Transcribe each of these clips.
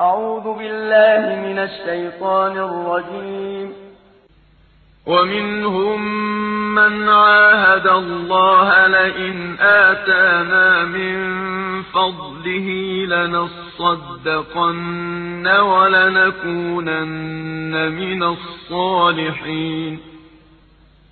أعوذ بالله من الشيطان الرجيم. ومنهم من عاهد الله لئن آتانا من فضله لنصدقن ولنكونن من الصالحين.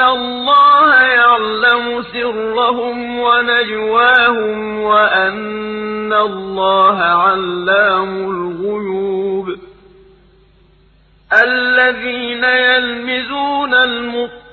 الله يعلم سرهم ونجواهم وأن الله علام الغيوب الذين يلمزون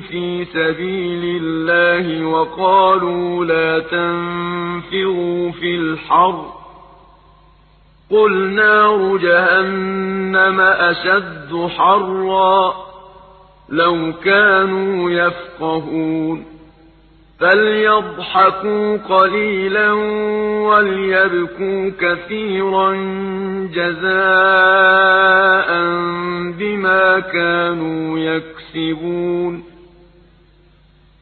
في سبيل الله وقالوا لا تنفروا في الحر. قل نار جهنم أشد حرا. لو كانوا يفقهون. فليضحكوا قليلا وليبكوا كثيرا جزاء بما كانوا يكسبون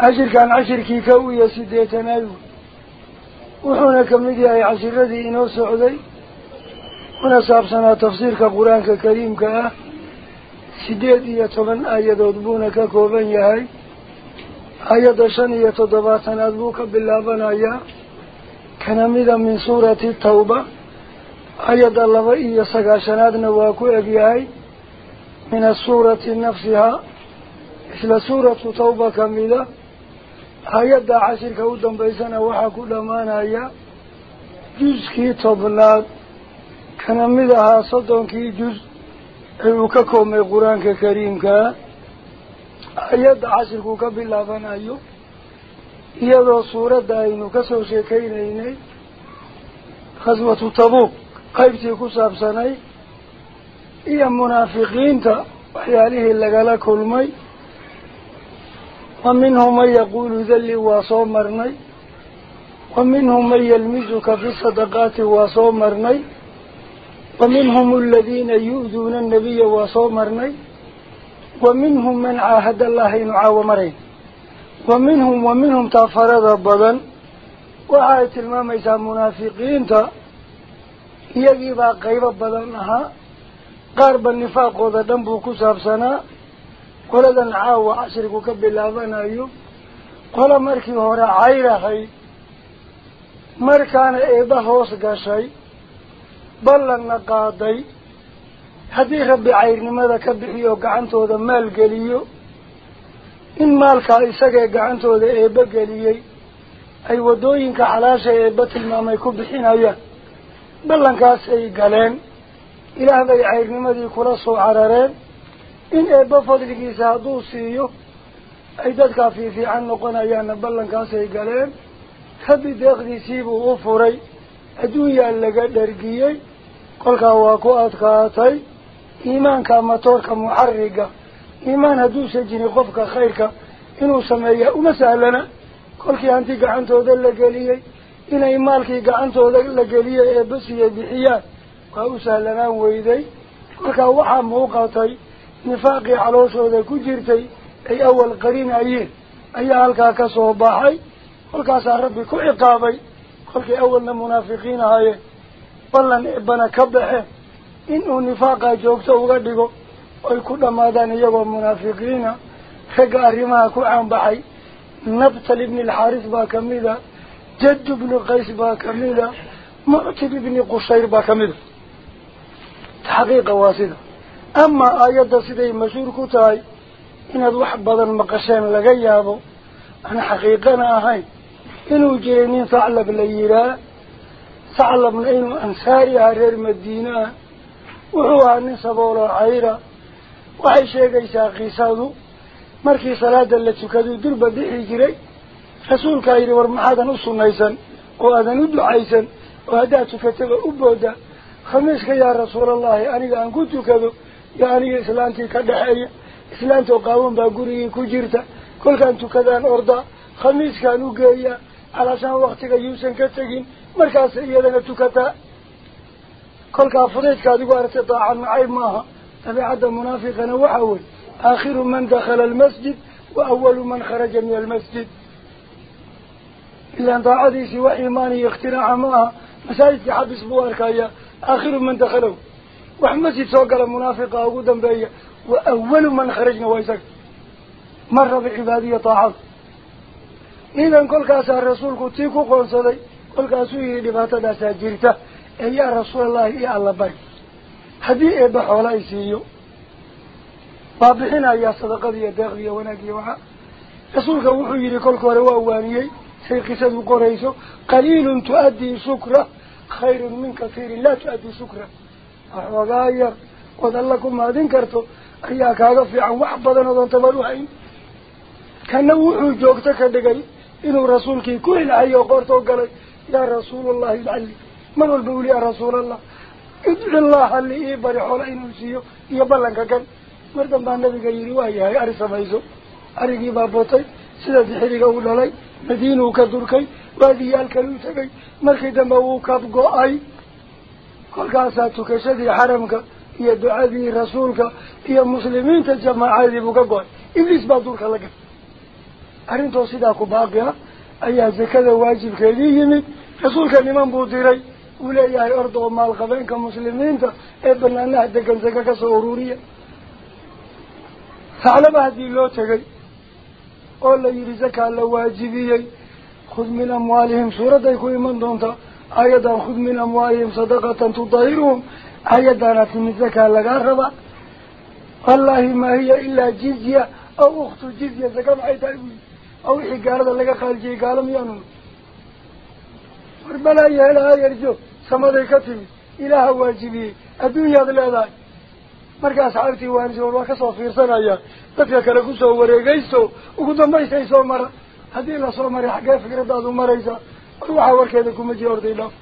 عشر كان عشر كي كوي سيديتنا وحونا كمدي أي عشر الذي إنو سعودي ونصاب سنة تفسير كقرآن كريم كأه سيديتي يتمن آيات ودبونا ككوبان يهي آيات شنية تضباطنا أدبوك بالله يا كان مذا من سورة التوبة آيات الله إيا سقاشنادنا واكو أبيهي من السورة نفسها إسلا سورة توبة كاملة آيات عشر كودن بيسنا وحاكو لمانا جزء كي طبناد كان مذا صدن كي جزء وككو من القرآن الكريم كا آيات عشر كوكا بالله أيو iyadoo suuradda aynu ka soo sheekaynaynay khaswatu tabuuq qaybtii ku saabsanay iyo munaafiqiinta waxyaalihii lagala kulmay wa minhum man yaquulu dalli waa soo marnay wa minhum man yalmizuka fi sadaqaati waa soo marnay wa minhum aladiina yu'duuna annabiya waa soo marnay wa minhum man caahada allaha inu caawo marayn ومنهم ومنهم تفرد بدن وعاية الماميسا منافقين تا يجب قيب بدنها قارب النفاق وذا دنبو كساب سنة قلدا عاو عشرك كبالله أيو قل مركي هورا عيرهي مركان إيبا هوس قاشي بلن قاضي هدي ربي عيرني ماذا كبحيو قعنتو ذا مال قليو in maalkaa isagee gacantooda eebba geliyey ay waddooyinka xalaasha eebba tilmaamay ku bixinayaan ballankaas ay galeen ilaah bay cayrnimadii kula soo carareen in eebba fadligiisa hadduu siiyo ay dadkaa fiifiican noqonayaanna ballankaas ay galeen rabbi deeqdiisiibuu u furay adduunyaa laga dhargiyey kolkaa waa ku adkaatay iimaanka matoorka muxariga iimaan hadduusan jirin qofka khayrka inuu sameeyaa uma sahlana kolkii hanti gacantooda la geliyey inay maalkii gacantooda la geliyey ee basiya bixiyaan waa u sahlanaan weyday kolkaa waxaa muuqatay baxay kolkaasaa rabbi ku ciqaabay kolkay awalna munaafiqiin ahaayeen ballan eebana ka baxeen inuu nifaaqa joogto uga dhigo oy ku dhammaadaan iyagoo munaafiqiina ragga arrimaha ku caanbaxay nabtal ibni alxaaris baa kamid a jaddu ibni qays baa kamid a muctib ibni qushayr baa kamid a taxqiiqa waa sida yaabo aan xaqiiqana ahayn inuu jiray nin thaclab la yihaa thaclabna inuu ansaari ahaa reer madiine ah wuxuu ahaa nin sabooloo cayra waxay sheegaysaa qisadu markii salaada la tukaduu durba bixi jiray rasuulkaa yidhi war maxaadan u sunnaysan oo aadan u ducaysan oo haddaad tukataba u booda khamiiska yaa rasuulallahi aniga aan ku tukado yo aniga islaantii ka dhexeeya islaantoo qaawan baa gurigii ku jirta kolkaan tukadaan orda khamiiskaan u geeyaa calaashaan waktiga yuusan ka tegin markaas iyadana tukataa kolkaa fudaydka adigu aragtay daaca nacayb maaha dabeecadda munaafiqana waxaa wey aakhiru man dakhala almasjid wa awalu man kharaja min almasjid ilaan daacadiisii wax iimaan iyo ikhtiraaca ma aha masaajidka xabis buu arkaya aakhiru man dakhalahu wax masjid soo gala munaafiqa ugu dambeeya wa awalu man kharajna waa isaga ma raba cibaadiya daacada idan kolkaasaa rasuulku tii ku qoonsaday kolkaasuu yihi dhibaatadaasaa jirta ee yaa rasuulallahi iyo alla bari haddii eebba xoola ay siiyo waa bixinayaa sadaqada iyo deeqda iyo wanaag iyo waxa rasuulka wuxuu yihi kolka hore tabar u hayn kana wuxuu joogto ka dhigay inuu rasuulkii ku ilxayo oo qoortoo galay yaa rasuulallahi lcalli mar walba wuli yaa rasuulallah idci llaha li ii bari xoola inuu siiyo iyo ballanka kan mar danbaa nabiga yidhi waa yahay ari samayso arigii baa botay sida dixiriga uu dhalay madiinuu ka durkay waadiyaal kale u tegay markii dambe wuu kab go-ay muslimiinta jamaacadii buu ka go-ay ibliis baa duurka la galay arrintoo sidaa ku baaqi ah ayaa zakada waajibkeedii yimid rasuulka niman buu diray uu leeyahay orda oo maalqabeenka muslimiinta ee banaanaha degan zaka ka soo ururiya saclaba haddii loo tegay oo la yidhi zakaa la waajibiyey khud min amwaalihim suuradday ku iman doontaa tudahiruhum ayadaana timid zakaa lagaa raba wallaahi maa hiya ilaa jizya aw ukhtu jizya zaka maxay tahay buyi oo wixii gaalada laga qaalijiyey gaalo miyaanu war balaayo helaha yarjo samaday ka timid ilaaha waajibiyey adduunyaad leedahay marka asxaabtii waanis war waa kasoo fiirsanaya dadka kale kusoo wareegaysto ugu dambaysay soo mara haddii lasoo maray xaggee fikradaadu maraysa war waxaa warkeeda kuma jiro orday dhaaf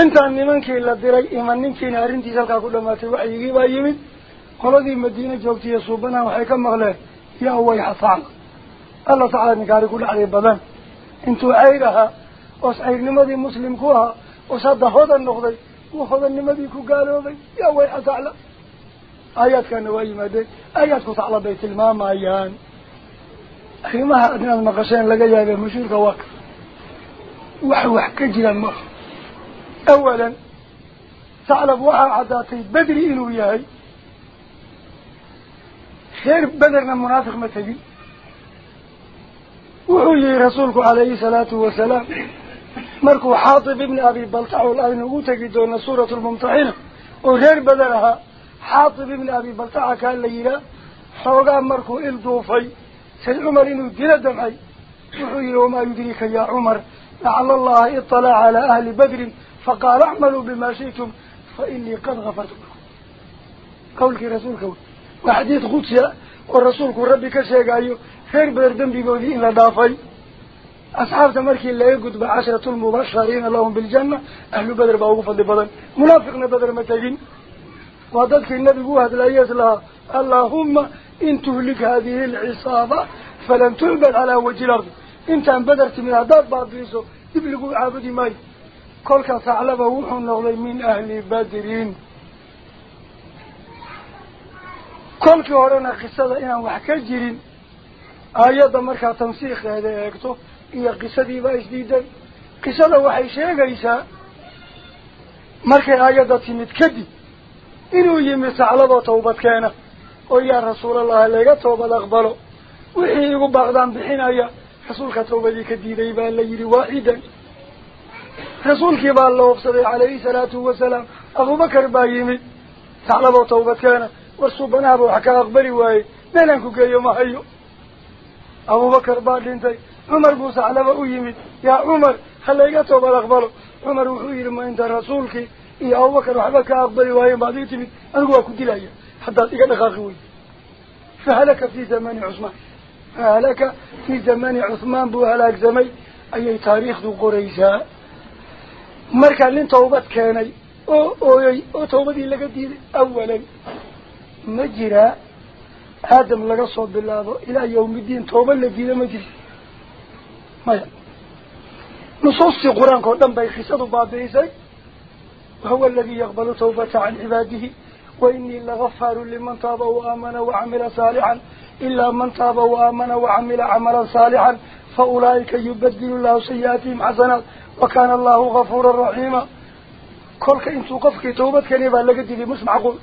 intaan nimankii la diray iman ninkiina arrintiisa halkaa ku dhamaatay waxyigii baa yimid qoladii madiine joogtaiyo suubanaha waxay ka maqleen yaa wayxa sacla alla sacla ninkaari ku dhacday badan intuu cayr ahaa oos cayrnimadii muslim ku ahaa oos hadda hodan noqday uu hodannimadii ku gaaloobay yaa wayxa sacla aayaadkana waa yimaadeen aayaadku sacla bay tilmaamayaan أخي ما أدنى المقاسين لقى جابه مشهور واقف وحوح كجلا المخ أولا ثعلب وحا عداتي بدري إلو ياهي خير بدرنا منافق ما تجي وحوي رسولك عليه الصلاة والسلام. مركو حاطب ابن أبي بلطع والآن أوتكي أن سورة الممتحنة. وغير بدرها حاطب ابن أبي بلطع كان ليلا حوغا مركو إلدوفي سيد عمر إنه جل دمعي. وحيره وما يدريك يا عمر لعل الله اطلع على أهل بدر فقال اعملوا بما شئتم فإني قد غفرت لكم. قولك رسولك وحديث قدس ورسولك ربك الشيك أيه خير بدر دمبي قولي إلا دافعي. أصحاب تمركي الله يقود بعشرة المبشرين اللهم بالجنة أهل بدر بأوقف لبدر منافقنا بدر متاجين وعددك النبي قوة لأيات الله اللهم إن تهلك هذه العصابة فلن تعبد على وجه الأرض. إنت بدرت من هذا بعض ريسو يبلغوا عبدي ماي. كلك تعلم وحن نغلي من أهل بدرين كلك ورنا قصة إنا وحكاجرين آيات مركة تنسيق هذا يكتو إيا قصة ديبا جديدة قصة وحي شيء غيسا مركة آيات تنتكدي إنو يمس على توبت كانت aqbalo wixii igu baaqdaan bixinaya rasuulka tawbadii ka diiday baa la yidhi waaxidan rasuulkii baa la oofsaday calayhi salaatu wasalaam abubakar baa yimid sacladoo tawbad keena war suubanaaba wax ka aqbali waaye meelaan ku geeyo ma hayo abubakar baa dhintay cumar buu saclaba u yimid yaa cumar ha layga toobad aqbalo cumar wuxuu yidhi ma inta rasuulkii iyo abubakar waxba ka aqbali waayeen baad ii timid anigu waa ku dilaya حتى إجنا غاقوي فهلك في زمان عثمان. فهلك في زمان عثمان بو هلاك زمي. أي تاريخ ذو قريشة. مركا لين توبت كاني. أو أو أو أو توبتي لك دير أولا. مجرى آدم لك صوت بالله. إلى يوم الدين توبة لك دير مجرى نصوص القرآن قدام بيخيصة بابيزي وهو الذي يقبل توبة عن عباده. وإني لغفار لمن تاب وآمن وعمل صالحا. إلا من تاب وآمن وعمل عملا صالحا فأولئك يبدل الله سيئاتهم حسنات وكان الله غفورا رحيما. كل إن توقفك توبت كنيبا لقد مش معقول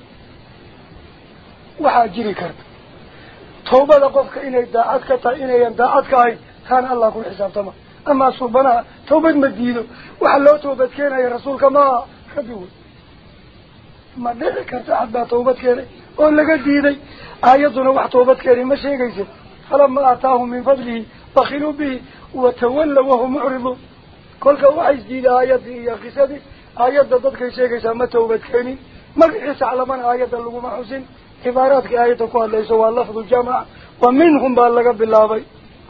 وحاجري كرت توبة لقفك إني داعتك تا إني ينداعتك هاي. كان الله كل حساب تمام أما صوبنا توبة مدينة. وحلو توبت كينا يا رسولك ما خذوه ما دل أحد توبة كيري أو لقدي ذي آياتنا واحد توبة كيري مشي جيزة فلما أعطاهم من فضله بخلوا به وتولوا وهو معرض كل كوا عز دي آيات يا خسادي آيات ضدك يشي جيزة ما توبة كيري ما بحس على من آيات اللهم ما حسين عبارات كآيات كوال ليس والله فض الجماعة ومنهم بالله بالله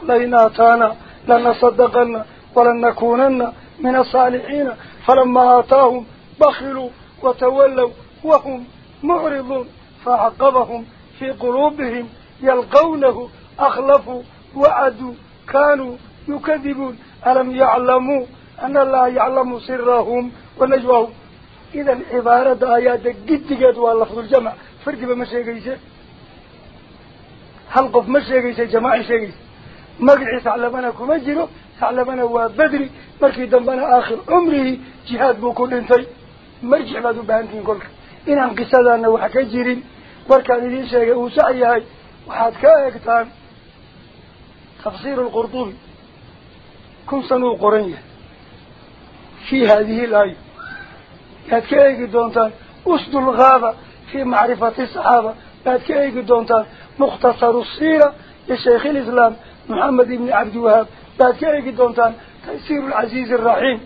لين أتانا لنا صدقنا ولن نكوننا من الصالحين فلما أعطاهم بخلوا وتولوا وهم معرضون فعقبهم في قلوبهم يلقونه أخلفوا وعدوا كانوا يكذبون. ألم يعلموا أن الله يعلم سرهم ونجوهم إذا العبارة آيات قد قد واللفظ الجمع. فرد بما شيء هل قف ما شيء جماعة شيء مقعي سعلمنا كمجره سعلمنا وبدري مركي دنبنا آخر عمره جهاد بكل انتي. مرجع بادو بأنتين كلك. إن انقصد أنه وحكا جيرين بركان إذن شيئا وسعيها وحاد كايكتان تفسير القرطوم كن سنو القرنية في هذه الآية بعد كايك دونتان أسد الغابة في معرفة الصحابة بعد كايك دونتان مختصر الصيرة لشيخ الإسلام محمد بن عبد الوهاب بعد كايك دونتان تيسير العزيز الرحيم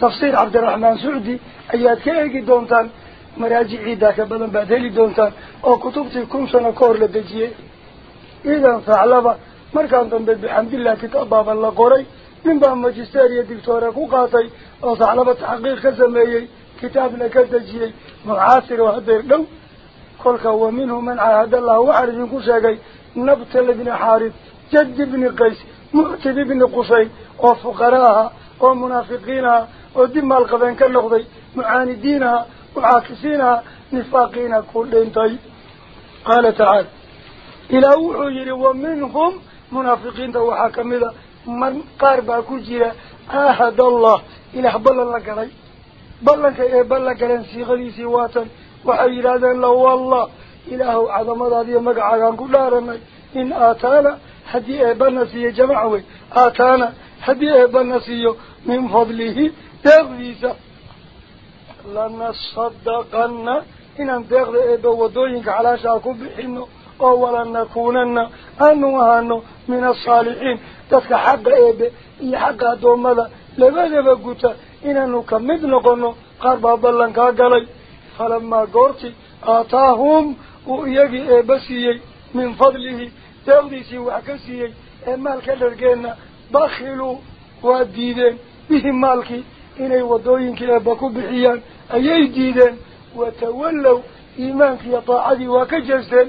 تفسير عبد الرحمن سعدي أياد كايك دونتان مراجعي ذاك بدن بعد هلي دونتان. أو كتبتي كم سنة كور لدجيه إذا فعلبا مركان تنبت بحمد الله كتاب باب الله قري من باب ماجستيريا دكتورة كوقاتي أو فعلبا تحقيق كزميي كتاب لكدجيه معاصر وهدير لو. كلك ومنه من عهد الله وعرض كشاقي نبتل بن حارث جد بن قيس معتد بن قصي وفقراها ومنافقينها ودم القبين كالنقضي معاندينها وعاكسينها نفاقين كل انتي. قال تعالى إلى وحجر ومنهم منافقين وحاكم إذا من قاربا كجيرا آهد الله. إلى بلن لك لي بلن كي بلن كلن سيغلي سواتا وحيرادا لو والله. إله عظم هذه مقعا كل رمي إن آتانا هدي إبنا سي جمعوي. آتانا هدي إبنا سي من فضله. تغذيسا لنصدقن إن دغد إبا ودوينك على شاكو بحنو. أو ولنكونن أنو هانو من الصالحين. تدك حق إبا إي حق دومدا لبدا بقوتا إنانو كمد نقنو. قربا بلنكا قلي فلما قرتي آتاهم وإيجي إبا سيي من فضله. دغديسي وحكسيي مالك لرقينا بخلوا وديدين. بهم مالكي. إني ودوين كلا بكو بحيان أيي جيدا وتولوا إيمان في طاعدي وكجزدا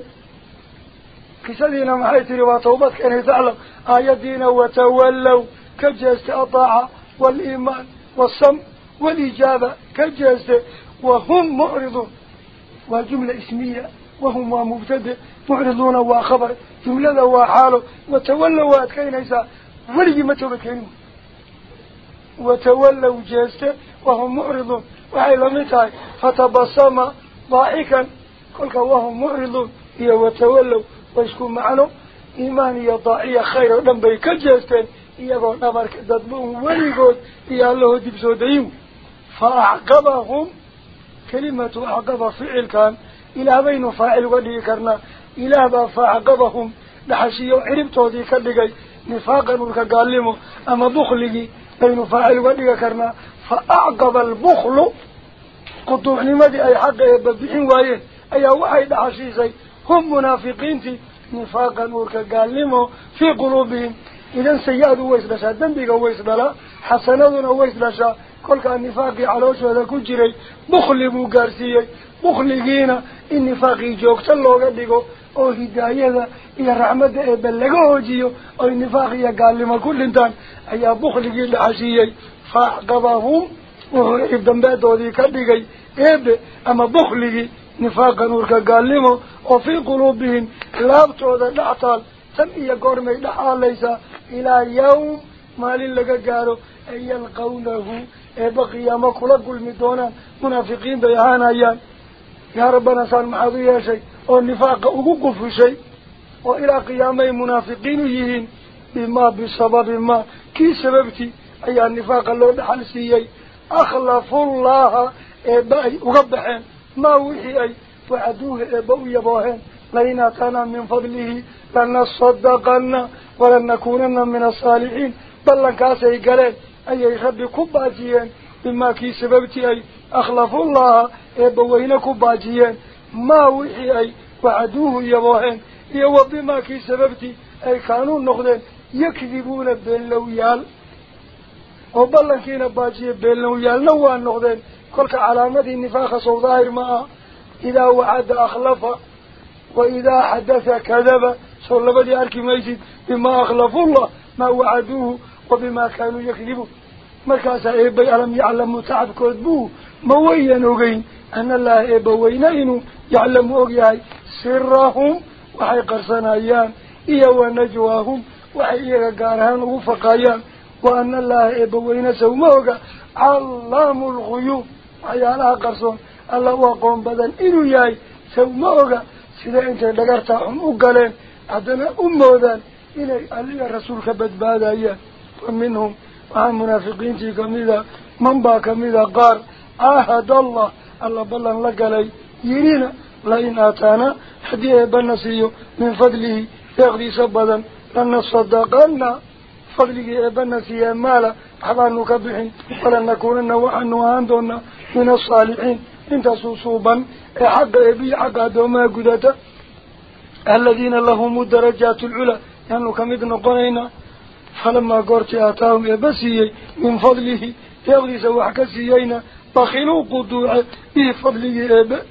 كسدين محيطي وطوبتك أني تعلم آيادين وتولوا كجزد أطاع والإيمان والصم والإجابة كجزد وهم معرضون وجملة اسمية وهم ومبتدئ معرضون وخبر جملة وحاله وتولوا أتكين إيسا ولي ما توبتكينهم وتولوا جاسته وهم معرضون وحي لمتاي فتبصم ضاحكا كلك وهم معرضون هي وتولوا ويشكون معنا إيمانية ضاعية خير ودن بي كجاستين iyagoo dhabarka dadbuun weligood iyo allaho dib soo dayin fa acqabahum kelimatu acqaba ficilkan ilaah baynu faacil uga dhigi karnaa ilaah baa fa acqabahum dhaxashiyo ciribtoodii ka dhigay nifaaqan ulka gaalimo ama bukligii baynu faacil uga dhigi karnaa fa acqaba albuklu quduucnimadii ay xaqa eeba bixin waayeen ayaa waxay dhaxashiisay hum munaafiqiintii nifaaqan ulka gaalimo fii quluubihim إذا سيئة ويس دشا دنبك ويس دلا حسناتنا ويس دشا كل كان نفاقي على وجه كجري بخل بوغارسيي بخلينا إن نفاقي جوكت الله قدقو أو هداية إيا رحمة بلغو جيو أو نفاقي قال لما كل انتان أي بخلقين لحشيي فأعقبهم وهو إبدنبات وذي كدقي إيب أما بخلقي نفاقا نورك قال لما وفي قلوبهم لابتو ذا الأعطال tan iyo goormay dhaxaalaysaa ilaa yawm maalin laga gaaro an yalqawnahu eeba qiyaamo kula gulmi doonaan munaafiqiin bay ahaanayaan يا ربنا صار معضي يا شيء. والنفاق أقوق شيء. وإلى قيام المنافقين يهين. بما بسبب ما. كي سببتي. أي النفاق اللون حلسيي أخلف الله إباي وربحين ما وحي أي. وعدوه إباو يباهين. لين كان من فضله لن صدقنا ولن نكوننا من الصالحين. بل لنكاسي قليل. أي يخبي كباتيين. بما كي سببتي أي. أخلف الله إبوين كباجيين ما وحي أي وعدوه يبوهين يو بما كي سببتي أي كانوا نخدين يكذبون باللويال وبلن كينا باجيه باللويال نوان نخدين كلك علامة النفاق صوظاهر معه إذا وعد أخلفه وإذا حدث كذب صلى الله عليه ميسد بما أخلفوا الله ما وعدوه وبما كانوا يكذبون مركز إيبا ألم يعلم تعب كذبوه مويا نغين أن الله إيبا وينين يعلم أغيهي سرهم وحي قرصنا أيان إيا ونجواهم وحي إيغا قارهان وفقايان وأن الله إيبا وين سوموغا علام الغيوب. وحيالها قرصون الله وقوم بدن إنو ياي سوموغا. intay dhagartaa xun u galeen haddana u moodaan inay aliga rasuulka badbaadayaan wa minhum waxaa munaafiqiintii kamida man baa kamida qaar caahad allah الله بلن لقلي. يرينا لئن آتانا حدي أبن من فضله. يغذي سبدا. لن صدقنا فضله أبن نسيه مالا. حقا نكبح ولن نكوننا وحن نهاندونا من الصالحين. انت سوصوبا حق أبي حقا دوما قدتا. الذين لهم الدرجات العلا. يعني كم إذن قرينا. فلما قرت آتاهم يبسيه من فضله. يغذي سواحك سيينا. بخلوا قدوع بفضله إبا.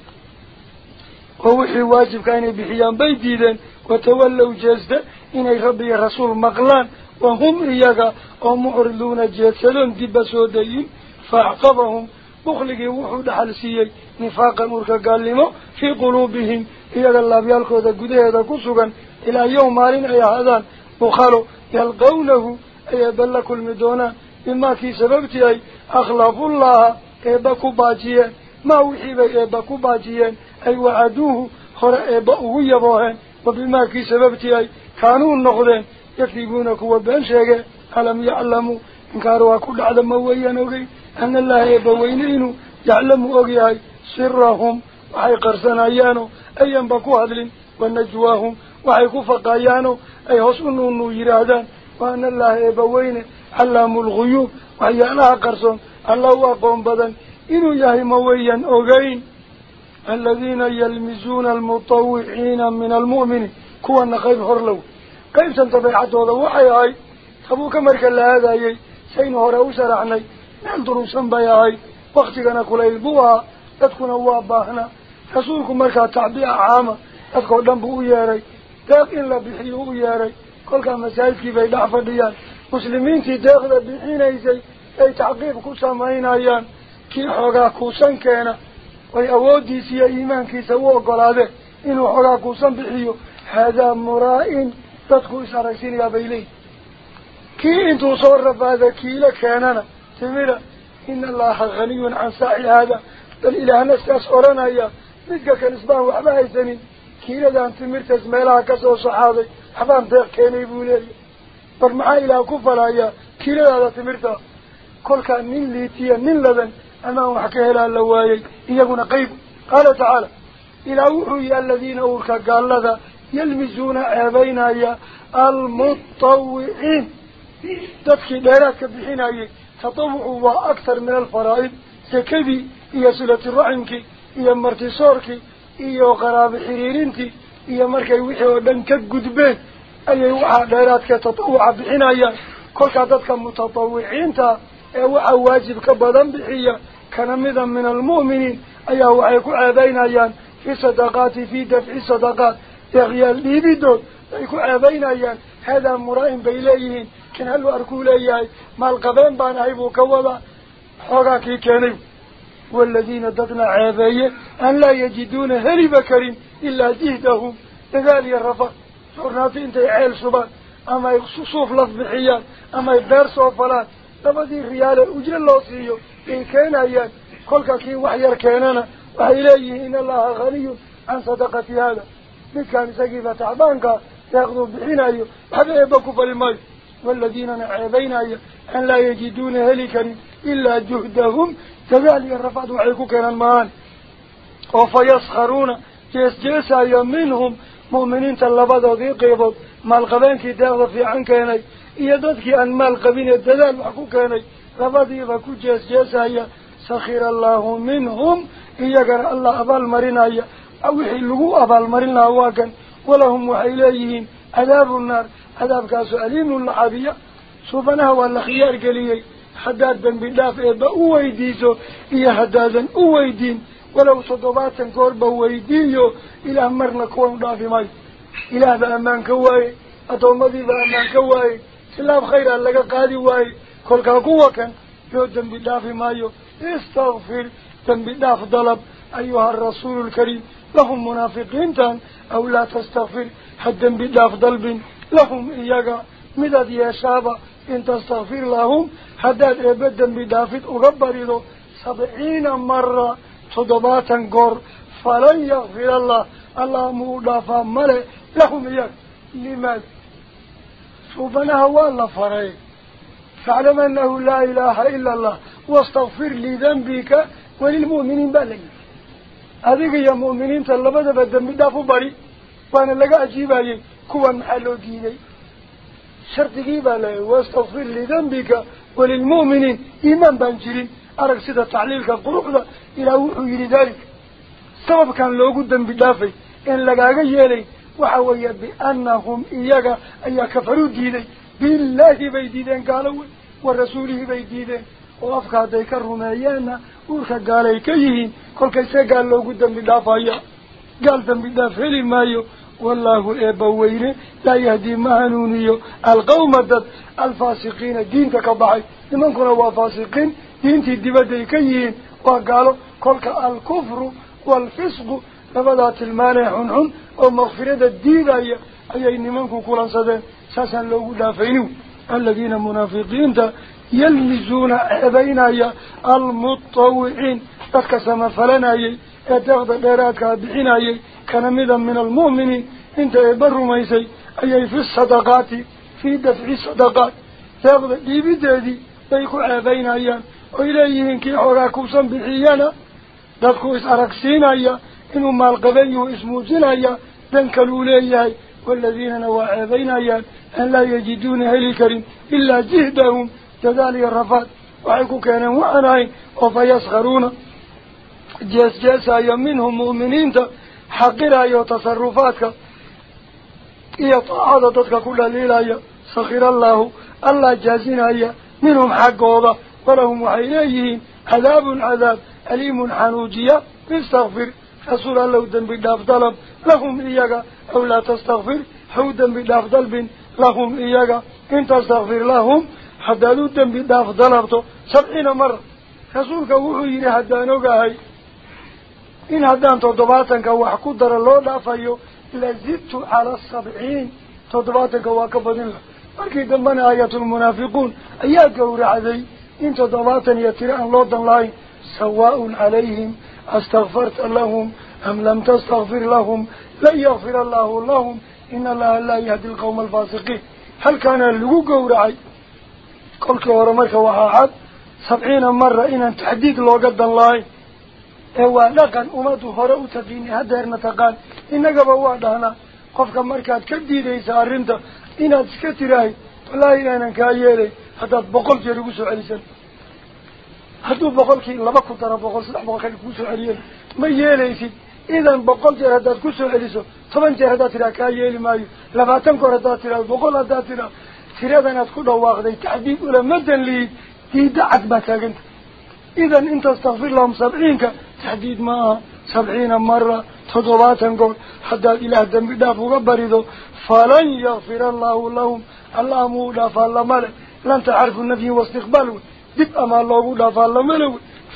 ووحي واجب كان بحيان بيديدا وتولوا جزدا إن ربي رسول مقلان وهم إياك ومعرضون جسدا دبسودين فأعقبهم. بخلقي وحود حلسيي نفاقا مركا قالمو في قلوبهم. إياك الله بيالكو ذا قده ذا كسوغا إلى يوم مالين أي هذان. وخالوا يلقونه أي بلك المدونة. مما كي سببتي أي أخلاف الله. إيباكو باجيا ما وحيب إيباكو باجيا أي وعدوه خرا إيباكو يبوهن وبما كي سببتي كانوا النقدين يكذبونك وبين شيء ألم يعلموا إن كانوا كل عدم مويا نغي أن الله يبوينين يعلم أغيهي سرهم وحي قرسنايانو أيام بكو هدل ونجواهم وحي كفقايانو أي حسنون يرادان وأن الله يبوين علام الغيوب الله أقوم بذن إنه يهي مويا أغين. الذين يلمزون المطوعين من المؤمن. كوانا خيب هرلو قيب سنتبعه هذا وحي هاي؟ تبوك مركا لهذا يهي سين هرأو سرعني ننظروا سنبايا هاي. وقتنا كلي البوا تتكون الله باهنا رسولكم مركا تعبيع عاما. تتكو دنبو إياري تاق إلا بحيو إياري كل كان مسائل كيفي دعفة ديان مسلمين في داخل بحينيسي أي تعقيب كوسان ماين أيان كي حقا كوسان كينا أي أودي سيا إيمان كي سووه قلابه إنو حقا كوسان بحيو هذا مرائن تدكو إساريسين يا بيلي كي انتو صور رب هذا كي لك كينانا تميرا إن الله غني عن ساعي هذا بل إله نستاس أورانا أيان ندقى كنسبان وحبها يزنين كي لدان تميرت زميلها كسو صحابي حبان تغ كيني بولي برمعا إلى كفر أيان كي لدان تميرتها كل كان من ليتي من لبن. أما هو حكيه لها اللوائي إيقنا قيب. قال تعالى إلى أوحي الذين أولك قال لذا يلمزون أبينا المطوعين. تدخي ديراتك بحين أي تطوعوا أكثر من الفرائض. سكبي إيا سلة الرعنك إيا مرتصورك إيا غراب حريرينك إيا مركي وحي ودنك قدبين. أي وحا ديراتك تطوع بحين أي كل كانت تا. أو واجب كبدن بحية كنمدا من المؤمنين أيه وعيكو عذينا يان في صدقات في دفع صدقات يغيال ليبدون أيكو عذينا يان هذا مرائم بيليهين كن هل أركو ليهي ما القبين بان عيبو كوضا حراكي كانيو والذين ددنا عذية أن لا يجدون هرب كريم إلا جهدهم إذالي الرفق صرنا في انت عيل سبان أما يخصوصوف لفظ بحيان أما يبارسوا فلان لبدي الريال أجل الله سيو إن كان أيان كل كي وحير كاننا وإليه إن الله غني عن صدقة هذا من كان سقيفة تعبانك يأخذوا بحين أيو حتى يبكوا فالماء والذين نعيبين أن لا يجدون هلكا إلا جهدهم كذلك الرفض وعيكو كان المان وفيسخرون جيس جيس أيام منهم مؤمنين تلبض وذي قيبض مالقبين كي تاغض إيادتك أن مالقبين الدلال وحكو كيني لبضي فكو جيس جيس أيام سخير الله منهم إياقر الله أبال مرين أيام أو يحلقوا أبال مرين أواكا ولهم وحيليهم عذاب النار عذاب كاسو أليم اللحابية سوفناه والخيار قليل dhaaf eebba u weydiiso iyo haddaadan u weydiin walow toddobaatan goorba weydiiyo ilaah marna kuwan dhaafi maayo ilaah baa ammaan ka waayey addoommadiibaa ammaan ka waayey سلام خير لك قادي واي كل كوكو كان يودن بدافي مايو استغفر تنبداف طلب أيها الرسول الكريم لهم منافقين تان أو لا تستغفر حد تنبداف طلب لهم إياقا مداد ياشابا إن تستغفر لهم حد أبدا بدافت أغبره سبعين مرة تدباتا قر فلن يغفر الله الله مدافا ملي لهم إياك لماذا هو الله فرعي فاعلم أنه لا إله إلا الله. واستغفر لذنبك وللمؤمنين بالك هذه يا مؤمنين تلبدا بدن بدافو بري. وأنا لقى أجيب عليه. كوا محلو ديني. شرطي بالله. واستغفر لذنبك وللمؤمنين. إيمان بانجرين. أرك سيدة تعليلك قرقنا إلى وحي لذلك سبب كان لو قدام بدافي إن لقاك يلي وحوي بأنهم إياك أي كفروا ديني. بالله بيديدين قالوا ورسوله بيديدين. وأفكا ديك الرميانا ورخا قالي كيهين كل كيسا قال لو قدام بدافي قال دم بدافي لمايو والله إبوينه لا يهدي مهنوني القوم ضد الفاسقين دين تكبعي لمن كنا فاسقين دين تدبدي كيين وقالوا كلك الكفر والفسق. لبدات المانع عنهم ومغفرة الدين أي أي نمنكو كلا صدين ساسا لو دافينو الذين منافقين يلمزون أبينا المطوعين تكسم فلنا أتغضى ديراتك بحنا كان مذا من المؤمنين انت يبر ميسي أي في الصدقات في دفع الصدقات تأخذ دي بدادي بيكو عابين أيام وإليه إنكي حراكو صنبحيانا دادكو إسعركسين أيام إنو مالقبيه اسمو جنايا دنكلوا ليهي والذين نوى أيام أن لا يجدون هلي كريم إلا جهدهم. كذلك الرفات وحيكو كانوا وعناين وفيسخرون. جيس جيس أيام منهم مؤمنين حقرا يو تصرفاتك إيا كل ليلة سخير الله. الله جازينا منهم حقوضة ولهم وحيليهين عذاب عذاب. أليم حنوجية. استغفر. رسول الله دن بداف طلب لهم إياك. أو لا تستغفر حودا بداف طلب لهم إياك. إن تستغفر لهم حدالو دن بداف طلبته سبعين مرة. رسولك وحيري حدانوك هاي. إن هدان تضباطنك وحكودر الله دافيو لزدت على السبعين. تضباطنك وكبدين له markii dambena aayatulmunaafiquun ayaa gowracday in toddobaatan iyo tiri aan loo dan lahayn sawaaءun calayhim lahum in allaha laa yahdi alqawma alfaasiqiin halkaana lagu gowracay kolkii hore marka waxaa cad sabciina mara inaan taxdiid looga dan lahayn ee waa dhaqan ummaddu hore u taqiini hadeerna taqaan innagaba waa dhahnaa qofka markaad ka diidaysa arrinta inaad iska tirahay wallaahi inaanan kaa yeelay haddaad boqol jeer igu soo celisan celiyen ma yeelaysid idan boqol jeer haddaad ku soo celiso toban jeer haddaad tidhaha kaa yeeli maayo labaatan goor haddaad tidhaha boqol haddaad tidhaha tiradanaad ku dhawaaqday taxdiid ulamadan liid diidda cad baa taaganta idan in tastakfir lahum sabciinka taxdiid ma aha sabciina mara toddobaatan goor haddaad ilaah dembi dhaaf uga barido falan yakfir allahu lahum allah muu dhaafaa lama le lanta xarfu nafyin waistiqbaal wey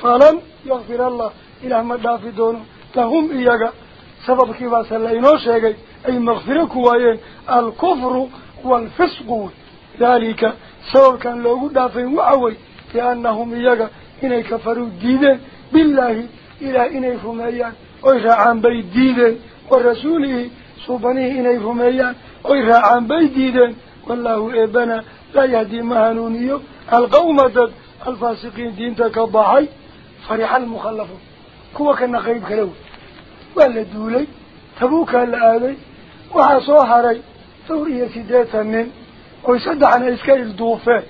falan yakfir allah ilaah ma dhaafi doono lahum iyaga sababkii baase la inoo sheegay ay makfiro ku waayeen alkufru waalfisqu wey daalika sababkan loogu dhaafayn waxa wey liannahum iyaga inay kafaruu diideen billaahi ilaah inay rumeeyaan oy raacaan bay diideen wa rasuulihi suubanihii inay rumeeyaan oy raacaan bay diideen wallaahu eebana laa yahdii ma hanuuniyo alqawma dad almukhallafuun kuwa kana qeyb kale wey waa la duulay tabuukaa la aaday waxaa soo haray dhowr iyo siddeetan nin oy saddexna iska ilduufeen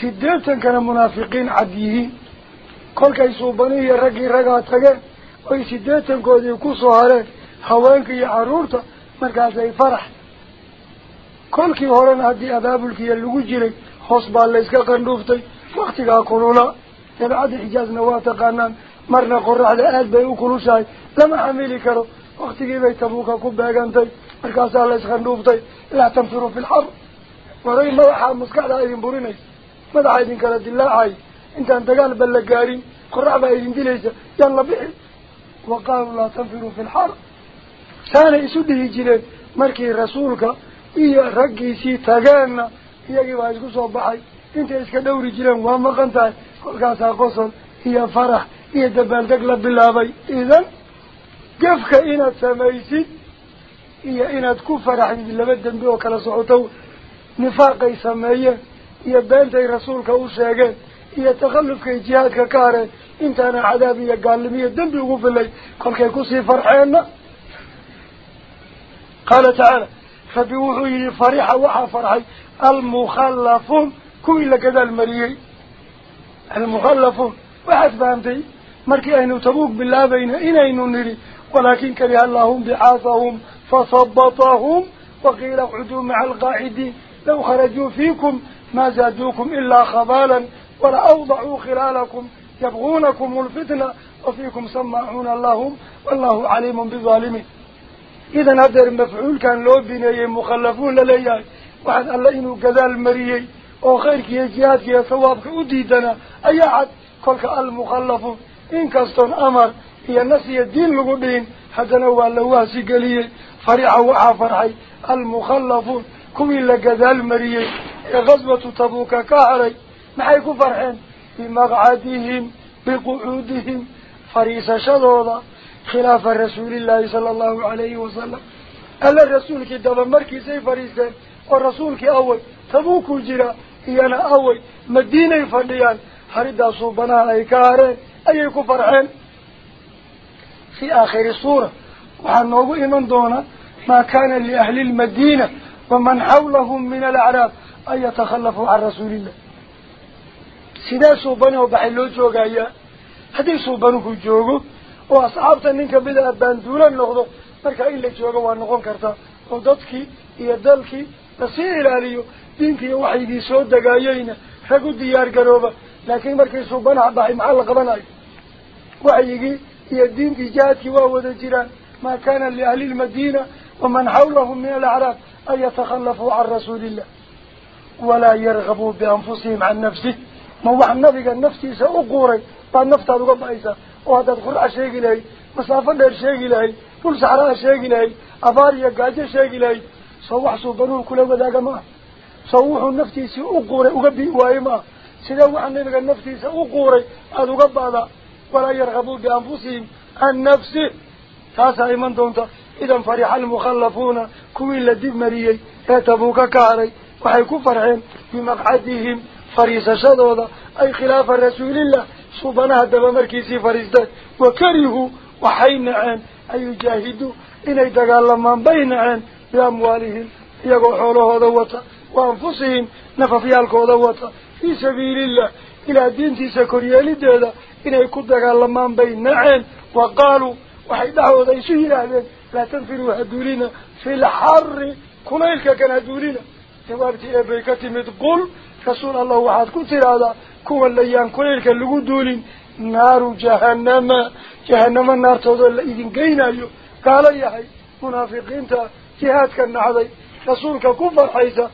siddeetankana munaafiqiin cad yihiin kolkay suubanihiiyo raggii ragaa tageen oy siddeetankoodii ku soo hareen haweenka iyo carruurta markaasay farax kolkii horena haddii abaabulkiiya lagu jiray hoos baa layska qandhuuftay taqaanaan marna qoraxda aad bay u kulushahay lama xamili karo waktigii bay tabuuka ku beegantay markaasaa la isqandhuuftay laa tanfiru fi lxar waray madaxaa maskaxdaa idin burinaysa madaxa idin kala dilaacay intaan dagaal ba la gaarin qorax baa idin dilaysa yaan la bixi wa qaaluu laa tanfiruu fi lxar saanay isu dhihi jireen markii rasuulka iyo raggiisii tageenna iyagii baa isku soo baxay intay iska dhowri jireen waa maqan tahay kolkaasaa qosol iyo farax iyo dabaaldeg la bilaabay idan gefka inaad samaysid iyo inaad ku faraxdid laba dembi oo kala socoto nifaaqay sameeyeen iyo beentay rasuulka u sheegeen iyo takhallufkay jihaadka ka hareen intaana cadaab iyo gaalnimiyo dembi ugu filay kolkay kusii farxeenna qaala tacaala rabbi wuxuu yihi farixa waxaa farxay almukhallafuun كوي لكذا المريي. المخلف. واحد فهمتي؟ مركي أينو تبوك بالله بين أينو نري. ولكن كره اللهم بعاصهم فصبطهم وقيل اقعدوا مع القاعدين. لو خرجوا فيكم ما زادوكم إلا خبالا ولا اوضعوا خلالكم يبغونكم الفتنة وفيكم سماعون اللهم والله عليم بظالمه إذا هذا المفعول كان لو بنيه مخلفون للي وحد الله إنه كذا المريه أو خيرك يا جهاد يا ثوابك وديدنا اي عد كلك المخلف ان كستن أمر يا نس يا دين حتى حدنا هو لواسي فريعة فرحه وعفرحي المخلف كم الا جدال مريه يا غزوه تبوك كهري ما حيكون فرحين بمقعدهم بقعودهم فريسة شدودة خلاف الرسول الله صلى الله عليه وسلم قال الرسول كي دبا مركي فريسة والرسول كي أول تبوك جرا ay ka hareen ayay ku farxeen fii aakhiri suura waxaa noogu iman doona maa kaana liahli lmadiina waman xawlahum min alacraab an yatakhallafuu can rasuulillah sidee suubani oo baxay loo joogayaa haddii suubanuhu joogo oo asxaabta nin kamida abaanduula noqdo markaa in la joogo waa noqon kartaa oo dadkii iyo dalkii lasii ilaaliyo diyaar garooba laakiin markii suubanaha baxay maxaa la qabanayo waxyigii iyo diintii jihaadkii waa wada jiraan maa kaana liahli lmadiina waman xawlahum min alacraab an yatakhallafuu can rasuulillah walaa yargabuu bianfusihim can nafsih ma wax nabiga naftiisa u quuray baad naftaad uga ba-aysaa oo haddaad qurca sheegi lahayd masaafo dheer sheegi lahayd dhul saxraa sheegi lahayd abaar iyo gaajo sheegi lahayd soo wax suubanuhu kula wadaaga ma aha صوح النفسي سي أقوري أقبي وايما سيدو عن نبقى النفتي سي أقوري هذا. ولا يرغبوا بأنفسهم. عن نفسه تاسا إيمان دونتا. إذا فرح المخلفون كوي لديب مريي يتبوك كاري. وحيكون فرحين بمقعدهم فريسة شدودة أي خلاف الرسول الله سبحانه دب مركيسي فريسة وكرهوا وحين عن أي جاهدوا إنه دقال لما بين عن بأموالهم يقول حوله هذا وطأ. وأنفسهم نفط يالكو في سبيل الله إلى دين تسكر يالي دولا إنه يكدك اللمان بين نعين وقالوا وحيداهو ديسه الهدين لا تنفروا هدولينا. في الحر كنالك كان هدولينا. تبارتي أبيكة مدقل. رسول الله وحد كنت رادا كو الليان كنالك اللقو دولين. نار جهنم. جهنم النار توضي اللي إذن قينا يو. قال يا حي منافقين تا جهاد كان نعضي. رسولك كفر حيثا.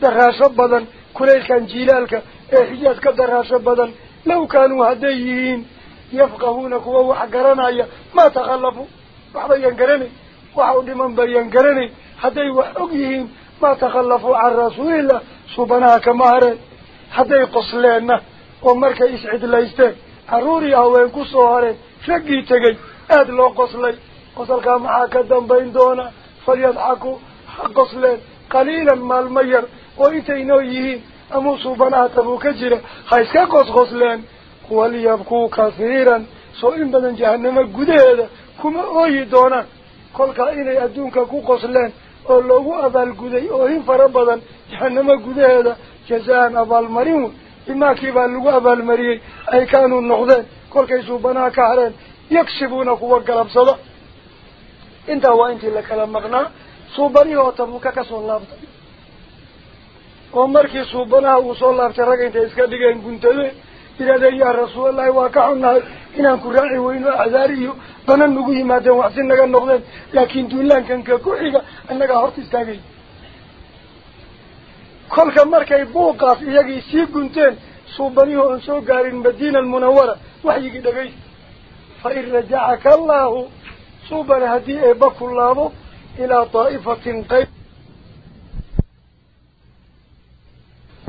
Daraasho badan kulaylkan jiilaalka ee xijaaj ka daraasho badan law kaanuu hadday yihiin yafqahuuna kuwa wax garanaya maa takhallafuu waxbayan garanayn waxa u dhiman bayan garanayn hadday wax og yihiin maa takhallafuu can rasuulillah suubanaha kama hareen hadday qosleenna oo markay iscidlaysteen carruur iyo haween ku soo hareen raggii tegey aada loo qoslay ka dambayn doona falyadxaku ha qosleen qaliilan maalmo yar oo intay noo yihiin amuu suubanaha tabuu ka jira ha iska qosqosleen waliyabkuu kahiiran soo in badan jahanamo gudaheeda kuma ooyi doonaan kolkaa inay adduunka ku qosleen oo loogu abaalguday oohin fara badan jahanamo gudaheeda jazaan abaalmarin wey imaakii baa lagu abaalmariyey ay kaanuu noqdeen kolkay suubanaha ka hareen yagsibuuna kuwa galabsada intii la kala maqnaa suubanihii oo tabuuka kasoo laabtay oo markii suubanaha uu soo laabtay rag intay iska dhigeen guntade yidhahdeen yaa rasuulallahi waa ka xunnahay inaan ku raaci weyno acdaar iyo banan nagu yimaadeen waxsi naga noqdeen laakiin duulaankanka ku xiga annagaa horta istaagay kolka markay buuqaas iyagii sii gunteen suubanihii oon soo gaarin madiina almunawara waxyigii dhagaysta fa in rajacaka allaahu صوبا هدي ايبك الله إلى طائفة قيب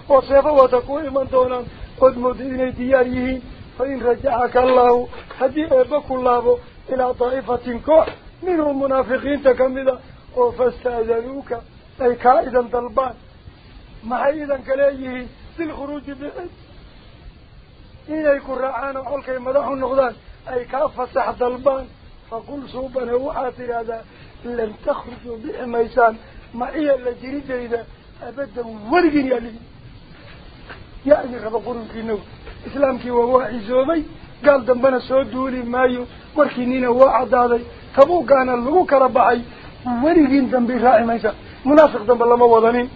وصيفة وتكون من دولا قد مدين دياريه فإن رجعك الله. هدي ايبك الله إلى طائفة كوح من المنافقين تكمل وفستاذلوك أي كائدا طلبان. محيدا كليه الخروج بحيث إن يكون رعانا حلقي مدحو النغضان أي كافة سحة البان lan takhrujuu bixi maysaan maciya la jiridayda abadan weligiin yaa lihi yaa idin raba qurunkiinaw islaamkii waa waa cisoobay gaal dambena soo duuli maayo warkiinina waa caddaaday tabuugaana lagu kala baxay weligiin dambi raaci maysa munaafiq dambe lama wadanin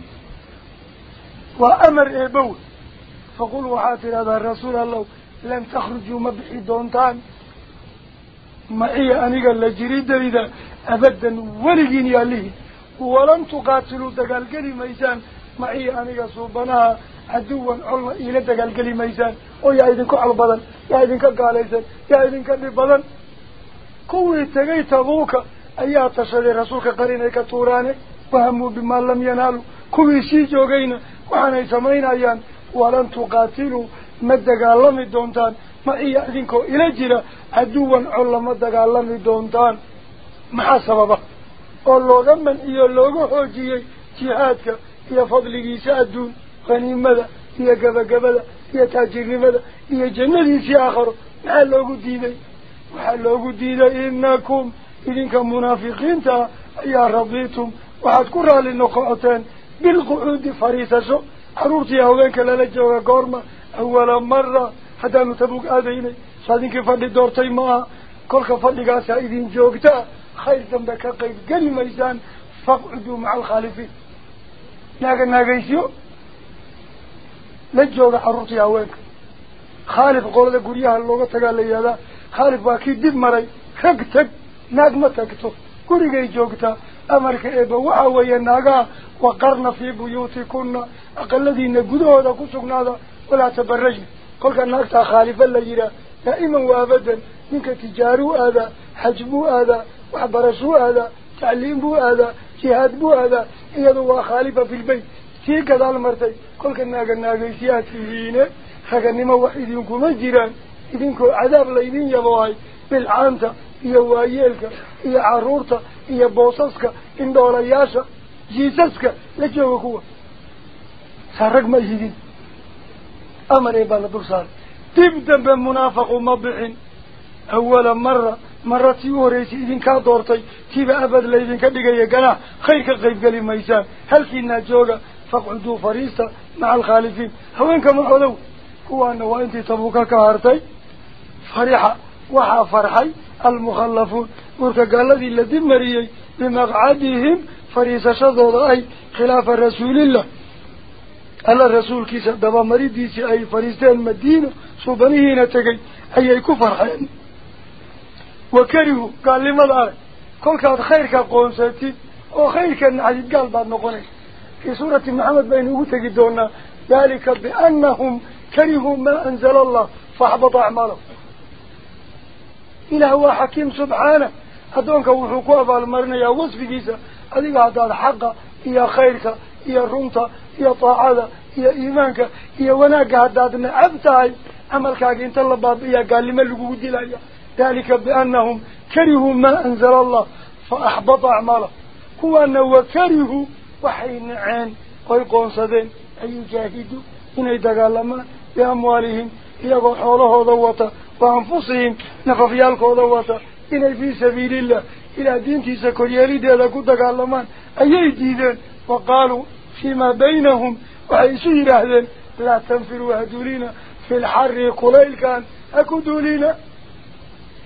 waa amar eebow faqul waxaad tidhahdaa rasuul allahu lan takhrujuu ma bixi doontaan la jiridayda abadan weligiin yaa lihi walan tuqaatiluu dagaalgeli maysaan maciya aniga suubanaha caduwan colna iila dagaalgeli maysaan oo yaa idinku col badan yaa idinka gaalaysan yaa idinka dhib badan kuwii tegay tabuuka ayaa tashaday rasuulka qarinay ka tuuraane wahamuu bimaa lam yanaalu kuwii sii joogayna waxaanay samaynayaan walan tuqaatiluu ma dagaalami doontaan ma iya idinkoo ila jira caduwan col lama dagaalami doontaan maxaa sababa oo looga manciyo looga xoojiyey jihaadka iyo fadligiisa adduun haniimada iyo gabagabada iyo taajirnimada iyo jannadiisii aakharo maxaa loogu diiday waxaa loogu diiday inakum idinka munaafiqiinta ah ayaa radiitum waxaad ku raalli noqoteen bilqucuudi fariisasho carruurtii haweenka lala jooga goorma awala mara soo idinkii fadhi doortay ma aha kolka fadhigaasaa idin joogtaa khayr dambe ka qayb geli maysaan faqcuduu maca alkhaalifiin naaga naagaysyo la jooga carruurtii haweenka khaalif qolada guryaha looga tagaa la yihahdaa khaalif waa kii dib maray rag teg naag ma tagto gurigay joogtaa amarka eeba waxa weeye naagaha waqarna fii buyuutikuna aqaladiina gudahooda ku sugnaada walaa tabarajna قل قلت ناكتا خالفا ليرا نائما وابدا منك تجارو هذا حجبو هذا وعبرسو هذا تعليمو هذا جهادو هذا. إيادو وخالفا في البيت. تيكا دال مرتي قلت ناكا ناكي سياسيين حكا نما وحيدينكو مجيران إذنكو عذاب ليدين يا بواي. بالعانتا يا وايالكا يا عرورتا. يا بوصاسكا إن دولياشا جيساسكا لكي هو هو سارك مجيدين. أمر إيبا لدرسار تبدا بمنافق ومبعين. أولا مرة مرة يوريسي إذن كادورتي تيب أبد لإذن كبقية قناة خيك قيب قلي ميسان. هل كينا جوغا؟ فقعدوا فريسة مع الخالفين. هوين كمحولو كوانا وانتي تبوكا كهارتي. فريحة وحا فرحي المخلفون. ورك قال الذي الذي مريي بمقعدهم فريسة شضوضاي خلاف الرسول الله. الله رسول كيسا دبا مريديسي أي فريستان مدينة صوبانيهين تقي أي أي كفر حين وكرهو قال لي ماذا كل كاد خير كاقوم ساتي أو خير كان عديد قال بعد نقولي في سورة محمد بينه تقدونا ذلك بأنهم كرهوا ما أنزل الله. فأحبط أعماله إله هو حكيم سبحانه. هدونك وحكوه بالمرنة. يا وصف جيسا هذه قاعدة الحق. يا خيرك. Iyo runta iyo daacada iyo iimaanka iyo wanaagga haddaad nacab tahay camalkaaga inta la baabi'iyaa gaalnimo lagugu dilaya dalika biannahum karihuu maa anzala allah fa axbata acmaalahum kuwaana wakarihuu waxay naceen oy qoonsadeen an yujaahiduu inay dagaalamaan biamwaalihim iyagoo xoolahooda wata wa anfusihim nafafyaalkooda wata inay fii sabiilillah ilaa diintiisa koryeelideeda ku dagaalamaan ayay diideen وقالوا فيما بينهم وعيسوا الهدين لا تنفروا هدولين في الحر قليل كان أكدولين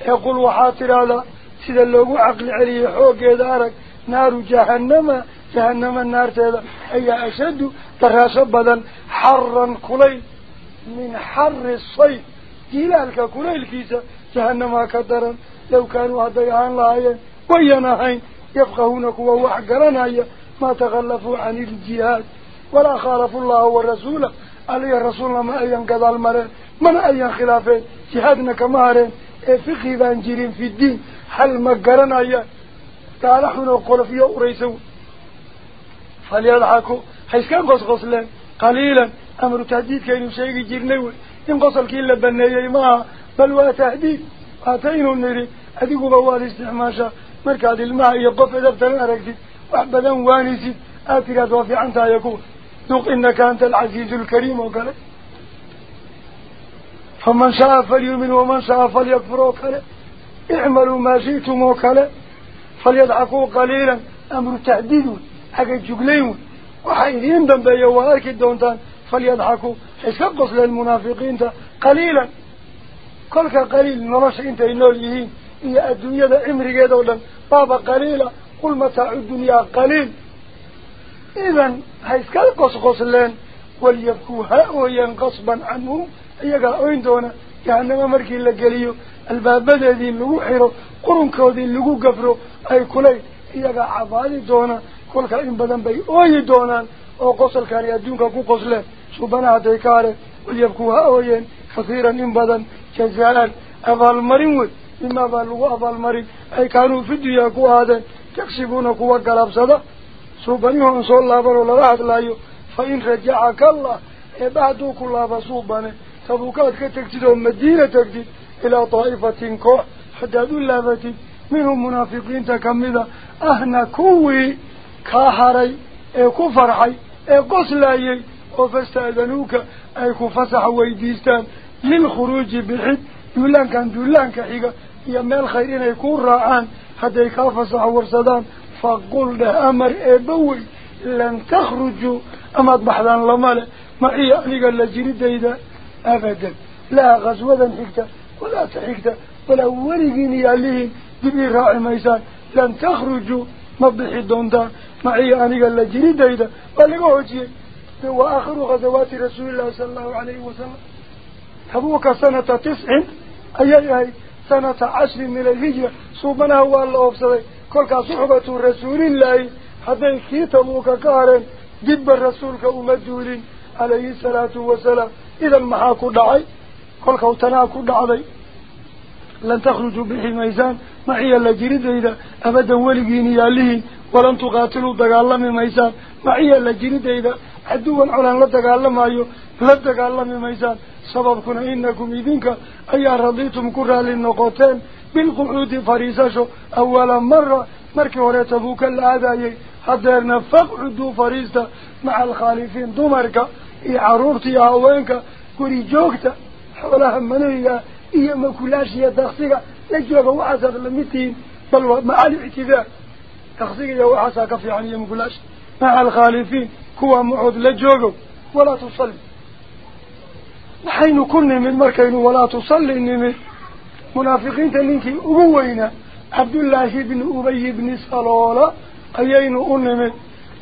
يقول وحاطر على سيدا لو عقل عليه حوق يدارك نار جهنم جهنم النار تهذا أي أشد تراسبا حرا قليل من حر الصيف جلالك قليل كيسا جهنم كدرا لو كانوا هديعان لهايا وينهين يفقهونك وهو ووحقرانايا ما تخلفوا عن الجهاد ولا خالفوا الله والرسول. عليه رسول الله ما أي انقضى المرين من أي خلافين جهادنا كمارين فقه بانجرين في الدين. حل مقرن أي قال حنا وقال في يوم ريسو فليضحكوا. حيث كان قص قص لهم قليلا. أمر تهديد كان يشيق جيرنوا إن قص الكيل لبنيي ما بل هو تهديد. أتينوا النري أدقوا بوال استحماشا مركز الماء يقف إذا بتلنا ركزي وعبدا وانسي. آتك توفي عنها يقول نق إنك أنت العزيز الكريم وقال. فمن شاء فليؤمن ومن شاء فليكفر وقال. اعملوا ما شئتم وقال. فليضحكوا قليلا. أمر تهديد. حق الجقلين وحيثين دنبي وهالك الدونتان. فليضحكوا حسقص للمنافقين قليلا. كلك قليل. نرش أنت إنه اللي هي إيه الدنيا ذا أمر جيدا بابا قليلا. قل متاع الدنيا قليل إذن حسك قص قصلين وليبكوا هؤلاء قصبا عنهم iyagaa oyn doona jahanamo markii la geliyo albaabadeedii lagu xiro qurunkoodii lagu gafro ay kulay iyagaa cabaadi doona kolka in badan bay ooyi doonaan oo qosolkaani adduunka ku qosleen subana hadday ka hareen walyabkuu ha ooyeen kasiiran in badan jazaan abaalmarin wey مما بلغوا أفضل مري أي كانوا في الدنيا كوهادا تكسبون كوة قلبسدا سوبانيهم صلى الله برو لرحض الله فإن رجعك الله. إبعدوا كلها سوبانه تبوكاتك تكتدون مدينة تكتد إلى طائفة كوح حتى ذو اللافة منهم منافقين تكمدا أهنا كوي. كاحري أي كفرحي أي قسلاي وفستأذنوك. أي كفسح ويديستان. للخروج بحث ee qoslayay oo fasta'danuuka ay ku fasax weydiistaan lilkhuruuji bixid duulaankan duulaanka xiga iyo meel khayr inay ku raacaan hadday kaa fasax warsadaan faqul dheh amar eebbawey lan takhrujuu amaad baxdaan lama leh maciya aniga la jiridayda abadan laa khaswadan xigta walaa ta xigta walaa weligiin iyo allihiin dib ii raaci maysaan lan takhrujuu ما معي الله الله تبوك سنة عشر من الهجرة صوبنا هو الله أفسده كل صحبة رسول الله هذا كي تبوك كارن جب الرسول كأمدولين عليه الصلاة والسلام إذا محاكو دعي كل كوتناكو دعي لن تخرجوا به ميزان معي اللجريد ميزان سببكنا إنكم إذنك أي رضيتم كرة للنقوتين بالقعود فريساشو. أولا مرة مركي وريتبوك الأعداء حضرنا فقعدوا فريستا مع الخالفين. دمرك إي عرورتي أهوينك كوري جوكتا. حولها منية إيا مكولاشية تخصيقا يجوغا وعساق لمتين بل مع الاعتداء تخصيقا وعساق في نحين كنا من مركين ولا تصلي من منافقين تنينكي أبوينا عبد الله بن أبي بن صلولة أيين أنمي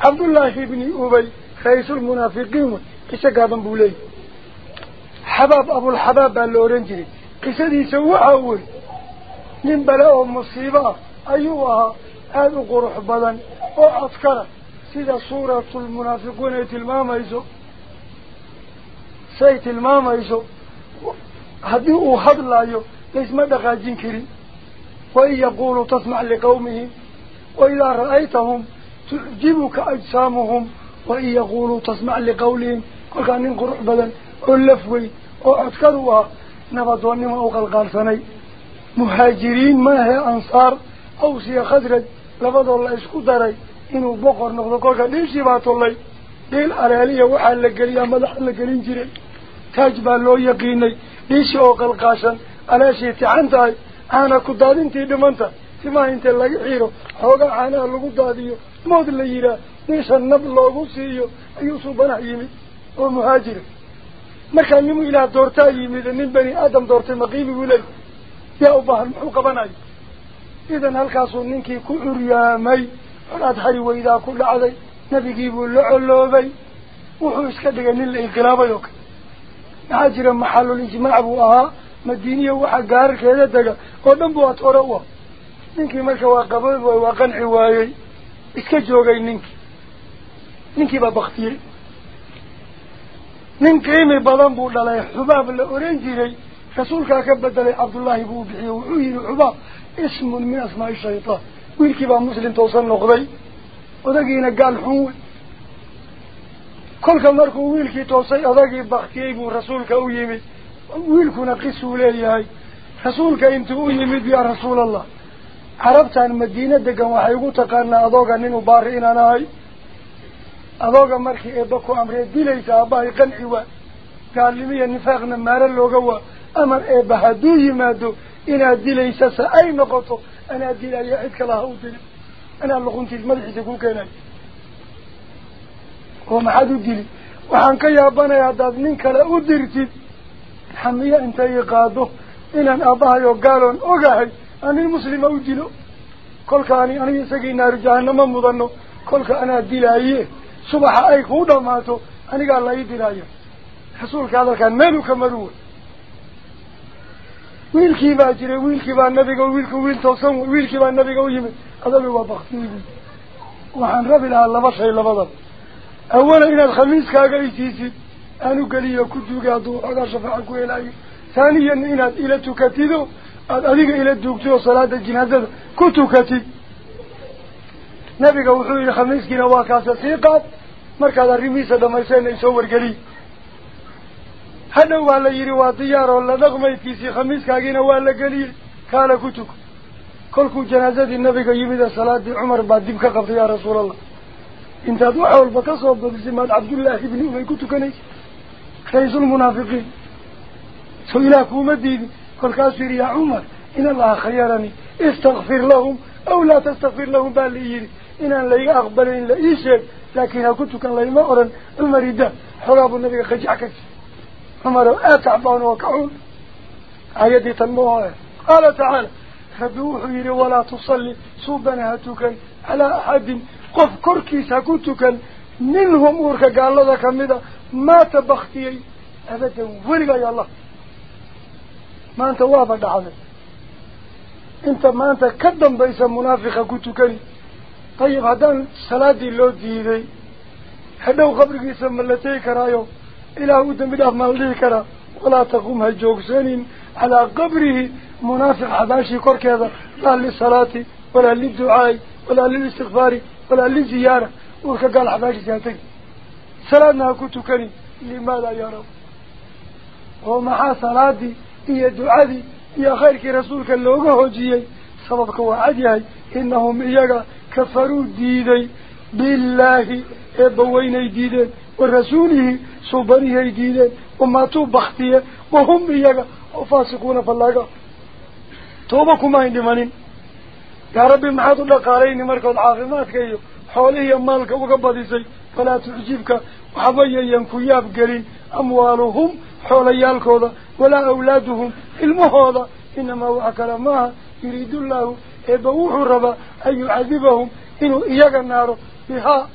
عبد الله بن أبي رئيس المنافقين. كيسا قادم بولي؟ حباب أبو الحباب اللورنجري قصدي سوى أول؟ من بلاء مصيبة أيوها هذا قرح بدن. وعسكرة سيدة صورة المنافقون تلماما يسو سي تلماما يسو هدئوا حد الله يو. ليس ما دقاجين كري. وإن يقولوا تسمع لقومهم وإذا رأيتهم تعجبك أجسامهم. وإن يقولوا تسمع لقولهم. كل كان قرح بدن. أولفوي وعسكروا نبض ونما أوقل سني. مهاجرين ما هي أنصار. أو سي خدرج لبض الله إسكو داري. إنو بقر نقضو كولكا ديشي بات الله. ديل أرالية وحال لقليا مدح جري تاجبا لو يقيني ديشي أوقل قاسن أنا شي تعنتاي أنا كدادين تي دمانتا تما انت اللي حيرو حوغا عانا لغو داديو مود اللي يرا ديشا النب لوغو سيو أيو صوبنا يمي ومهاجر markaa nimu ilaah doortaa yimid nin bani aadam doortay maqiimi wilal yaa u baahan muxuu qabanay idan halkaasuu ninkii ku curyaamay colaad hari weydaa ku dhacday nebigiibuu la coloobay wuxuu iska dhigay nin la inqilaabay oo kale dhan buu atoore u ah ninkii marka waa qabood waay waa qanci waayey iska joogay ninkii ninkii baa baktiyey nin qiimi badan buu dhalay xubaab la oran jiray rasuulkaa ka bedelay cabdullaahi buu bixiyey wuxuu yihi xubaab ismun min asmaai shaytaan wiilkii baa muslim toosan noqday odagiina gaal xun wey u yimid wiilkuna qisuu leeyahay rasuulka intuu u yimid yaa rasuulallah carabtan madiina degan waxay ugu taqaanaa adooga nin u baari inaan ahay adooga markii eebba ku amree dilaysa aabbahay qanci waa gaalnimiya nifaaqna maaro looga waa amar eebba hadduu yimaado inaad dilaysa se ay noqoto anaa dilaya cid kale ha u dili anaa luquntiis madaxiisa ku keenay yaabanaya haddaad nin kale u dirtid xamiya intay qaado inaan aabbahay oo gaaloon ogahay aan nin muslima u dilo kolka ani aniga isagii naaru jahanamo mudano kolka anaa dilaaye subaxa ay kuu dhamaato anigaa la ii diraya rasuulka hadalkaan meeluu ka maru wey wiilkii baa jiray wiilkii baa nabiga wiilku wiil toosan wey wiilkii baa nabiga u yimid adaga waa baktiyey waxaan rabi lahaa laba shay labadaba isiisid aanu geliyo ku duugay hadduu xoogaa shafaaca ku helaayo ثانيا ila tukatido aada adiga ila duugtid oo salaada jinaazada ku tukatid nabiga wuxuu yihi khamiiskiina waa kaasa sii qaad markaad arrimihiisa dhamayseen ay soo wargeliy hadhow waa la yidhi waa diyaar oo la dhaqmaydkiisii khamiiskaagiina waa la geliyey kaala ku tuko kolkuu janaazadii nabiga yimid ee salaadii intaad wax walba ka soo badisay maad cabdullaahi ibni ubay ku tukanaysa ra-iisulmunaafiqiin سو إلى كومدين كل كاسر يا عمر. إن الله خيرني. استغفر لهم أو لا تستغفر لهم بالإيري إن لا أقبل إلا إيشك لكن كنت كان لا مأرا المريدة حراب النبي خجعك عمر أتعبان وكعون آياتي تنموها. قال تعالى فدوح يري ولا تصلي. صوبنا هتوكا على قف كركي سكوتك منهم أورك قال لك ماذا ما تبختي أبدا ولغا يا الله maanta waaba dhacday. Inta maanta ka dambaysa munaafiqa ku tukani dayib haddaan salaadii loo diiday hadhow qabrigiisa ma la tegi karaayo إله ودن بدأف مالديه كرا ولا تقوم هالجوكسين على قبره منافق حباشي كورك هذا لا للصلاة ولا للدعاء ولا للاستغفار ولا للزيارة وكقال حباشي سياتك صلاتنا كنت كريم. لماذا يا رب؟ ومحا صلاتي هي دعادي يا خيرك رسولك اللوغة هجيي سببك وعديهي إنهم إياك كفروا ديدي. بالله إبوين ديدين ورسوله صبريه ديدين وماتوا بختيه وهم إياك وفاسقون فالله ما يا ربي محاط الله قارين مركض عافماتك إيو حوليه مالك وقبضي فلا تعجبك وحبيا ينكياب قليل أموالهم حوليالكوذا ولا أولادهم المهوضة إنما وعكلا معها يريد الله إبوح الربا أن يعذبهم إنه إياق النار بها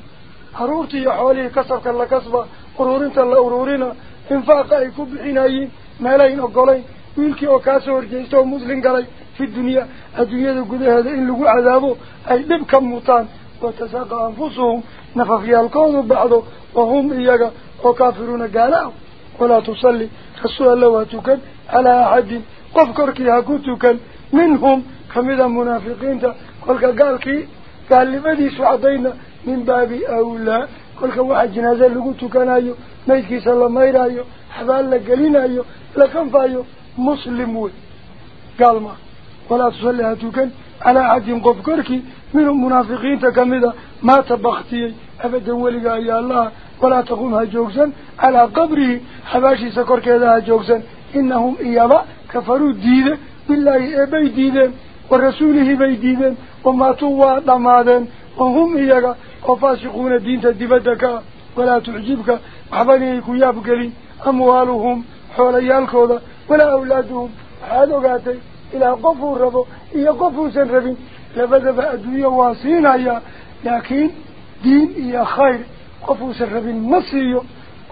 حرورتي حوليه كسبك الله كسبا قرورنت الله أرورنا انفاق أي كبحينايين مالين أقلين ويلكي أكاسور جيستو مسلم قلي في الدنيا الدنيا قد هذا إن لقوا عذابه أي لبكا موتان وتساقى أنفسهم نففيا القوم بعضه وهم إياك وكافرون قالوا ولا تصلي رسول الله على أحد قفكرك هكوتكن منهم كمذا منافقين قال كي قال لماذا سعدين من باب أولى؟ قولك واحد جنازة لقوتكن أيو الله عليه وسلم حبال لقلين أيو لكن فايو مسلمون. قال ما؟ ولا تصلي هاتوكن. على أحد قفكرك منهم منافقين كمذا ما تبختي أبدا ولقى يا الله ولا تقومها جوكسا على قبره حباشي سكر كذا جوكسا إنهم إيابا كفروا ديدا بالله إبي ديدا ورسوله بي ديدا وماتوا ضمادا وهم إيابا. وفاسقون دين تدبدك. ولا تعجبك. وحباني كياب قلي أموالهم حوليالكودا ولا أولادهم. حالو قاتي إلى قفوا الربو إيا قفوا سنربين لبدأ أدوية واسين لكن دين إيا خير. قفوا سر بالنصي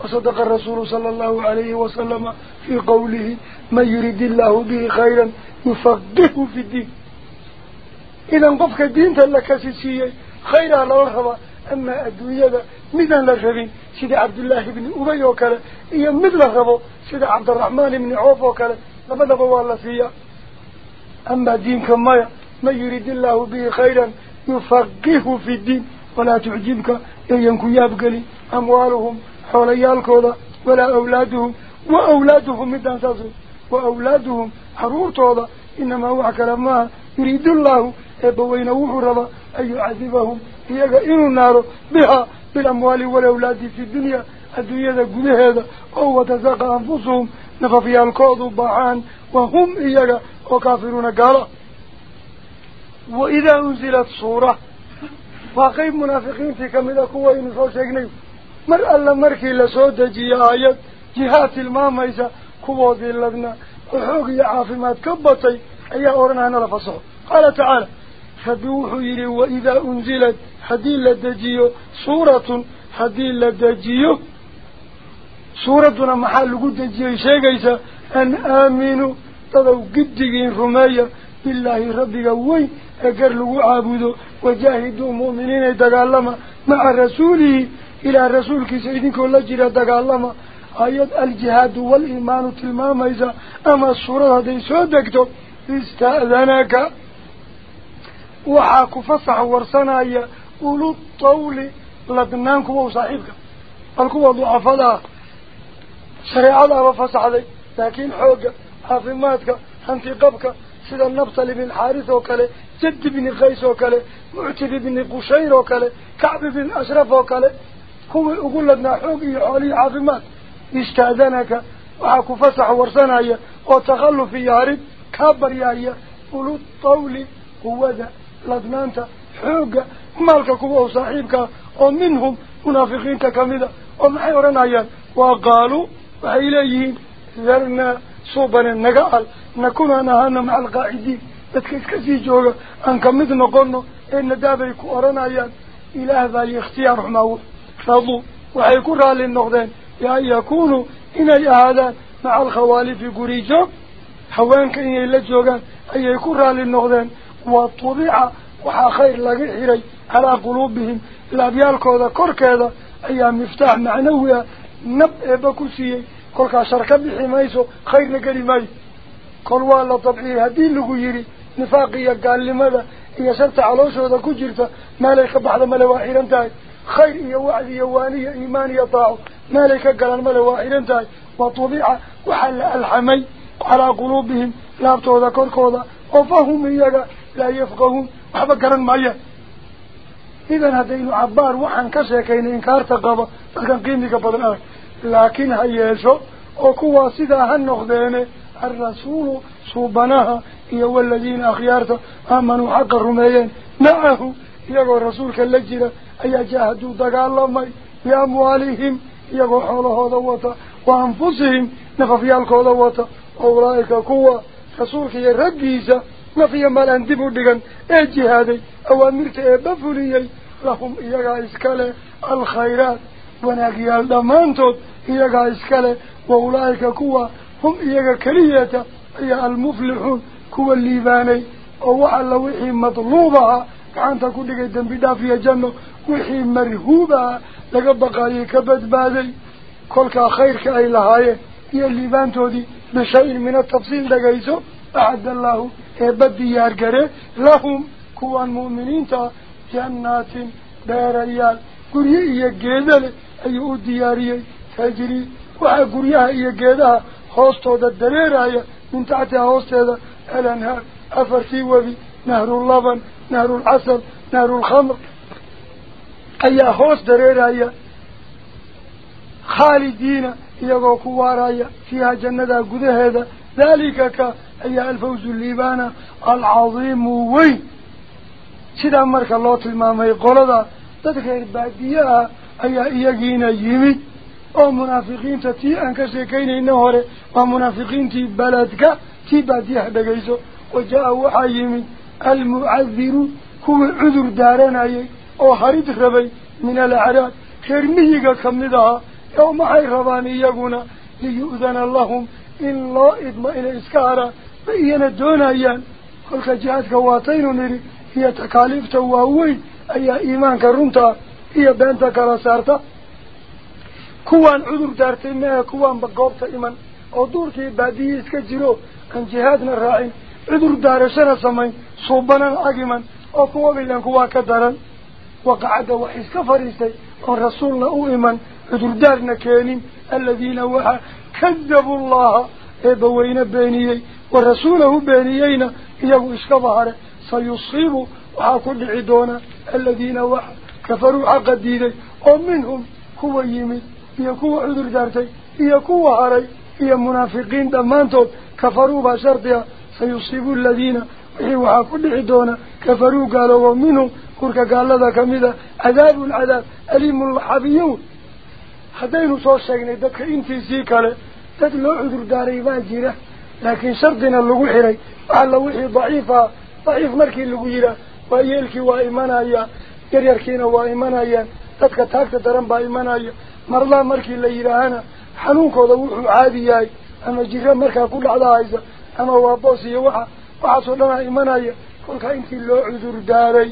وصدق الرسول صلى الله عليه وسلم في قوله من يريد الله به خيرا يفقهه في الدين. إذا قفك الدين سيسيي خيرا لورهبا أما الدنيا مثل لرهبين سيد عبد الله بن أبي وكلا إيا مثل رهبو سيد عبد الرحمن بن عوف وكلا لما دبوا الله فيها أما الدين كما من يريد الله به خيرا يفقهه في الدين ولا تعجبك إيانكو يابقلي أموالهم حوليالكودا ولا أولادهم وأولادهم مدان ساسو وأولادهم حرورتودا إنما هو كلامها يريد الله إبوين وحربا أن يعذبهم إياك إنو النار بها بالأموال والأولاد في الدنيا. الدنيا قد هذا أو وتزاق أنفسهم نففي الكوض باعان وهم إياك وكافرون قال وإذا أنزلت صورة وقيب منافقين في كمدة قوة إنسو شاكني مر ألا مركي لسودة جي آيات جهات الماميسة قوة ذي اللبنة وحوق عافمات كبطي أي أورنا هنا لفصح قال تعالى فبوح يلي وإذا أنزلت حدين لدجيو سورة حدين لدجيو. سورتنا محل قد جيو شاكيسة أن آمنوا تضو قدقين رمايا بالله ربك وين أقر لغو عابدو وجاهدوا مؤمنين دقالما مع رسوله إلى رسولك سيدنك الله جرى دقالما آيات الجهاد والإيمان تلمام إذا أما الصورة هذه سودكتو استأذنك حوق حافظماتك انتقابك سيدا النبطل بن حارث وكالة جد بن قيس وكالة معتب بن قشير وكالة كعب بن أشرف وكالة. هو يقول لنا حوقي حولي عظمات استأذنك وحاكو فسح ورسنايا وتخلف يارد كابر يايا قلو الطول قوة لدنانتا حوق مالك كوه صاحبك ومنهم منافقين كاملة ومحي ورنايا وقالوا وحيليين صوبنا نقال نكون نهانا مع القاعدين noqono ee nadaabay ku odhanayaan ilaah baa ikhtiyaar xumaa radu waxay ku raalli noqdeen bian yakuunuu inay ahaadaan maca alkhawaalifi guri joog haweenka inay la joogaan ayay ku raalli noqdeen wa tubica waxaa khayr laga xiray calaa quluubihim laabyaalkooda korkeeda ayaa miftaax macnawi ah nab eebba ku siiyey كل كاشر كم حمايسه خير نقل ماي كل والله طبعي هدي اللي جيري نفاقي قال لماذا هي شرط على وش هذا كجرفة ما ليك بعض ما انتهي انتاي خير يا وعد يا واني يا إيمان يا طاعو ما ليك قال ما لواحير انتاي وطبيعة وحل الحمي على قلوبهم لا بتوضا كل كوضا وفهم يجا لا يفقهون وحب قرن مايا إذا هدين عبار وحن كشا كين إنكار تقابا فكان قيمك بدل أرك suubanaha iyo waladiina akhyaarta aamanuu xaqa rumeeyeen macahu iyagoo rasuulka la jira ayaa jaahaduu dagaalamay biamwaalihim iyagoo xoolahooda wata wa anfusihim nafafyaalkooda wata oo ulaa'ika kuwa rasuulka iyo raggiisa naf iyo maal aan dib u dhigan ee jihaaday awaamirta eebba fuliyey lahum iyagaa iskale alkhayraat iyaga keliyata ayaa almuflixuun kuwa liibaanay oo wax alla wixii madluub ahaa gacanta ku dhigay dembi dhaaf iyo janno wixii marhuub ahaa laga baqaayay ka badbaaday kolkaa khayrka ay lahaayeen iyo liibaantoodii bishayin min atafsiil dhagayso acad allaahu eebba diyaar gare lahum kuwan mu'miniinta jannaatin dheerayaal guryo iyo geeda leh أيه الدياري تجري وعقريا هي جذا خاصة الدليل هي من تحتها خاصة الأنهار أفرسي وبي نهر اللبن نهر العسل نهر الخمر. أي خاصة الدليل هي خالدين يقوقوا رايا فيها جنة جذا هذا ذلك ك أي الفوز الليبان العظيم وين. سيدا مركا الله تلمامي قولا دا. تدخير بعد أي يجينا يمي أو منافقين تتي أنك سكين النهار منافقين تي بلدك تي بديح دقيسو وجاء وحيمي المعذر هو عذر دارنا أي. أو حريت ربي من الأعراض. خير ميجا كم ندها أو معي رباني يجونا ليؤذن اللهم. إن لا إدم إلى إسكارا. بين الدون أيان خلق جهاتك واطين نري هي تكاليف تواوي أي إيمان كرمتا kuwaanba goobta iman oo duurkii baadiye iska jiro aan jihaadna raacin cudur daarashana samayn suubanana ag iman oo kuwa baylan kuwaa ka daran waqacadda wax iska fadhiistay oon rasuulna u iman cudurdaarna keenin aladiina waxa kadabuu llaha eebbaweyne beeniyey wa rasuulahu beeniyeyna iyagu iskaba hare sayusiibu waxaa ku dhici doona aladiina waxa كفروا عقد ديني. ومنهم كوا يمي هي كوا عذر دارتي هي كوا عري هي منافقين دمانتو كفروا بشرطها سيصيبوا الذين وحيوا كل عدونا. كفروا قالوا ومنهم كورك قال هذا كميدا عذاب العذاب أليم الحبيون. هذين صور شاكنا دك انتي زيكا تدلو عذر داري ما واجرة لكن شرطنا اللغو حري وعلى وحي ضعيفة ضعيف مركي اللغو جرة وإيالك وإيمانا إياه yaryarkiina waa imanayaan dadka taagta daran baa imanaya mardaa markii la yidhaahana xanuunkooda wuxuu caadi yahay ama jiro markaa ku dhacda haysa ama waa boos iyo waxa waxaasoo dhanaa imanaya kolkaa intii loo cudur daaray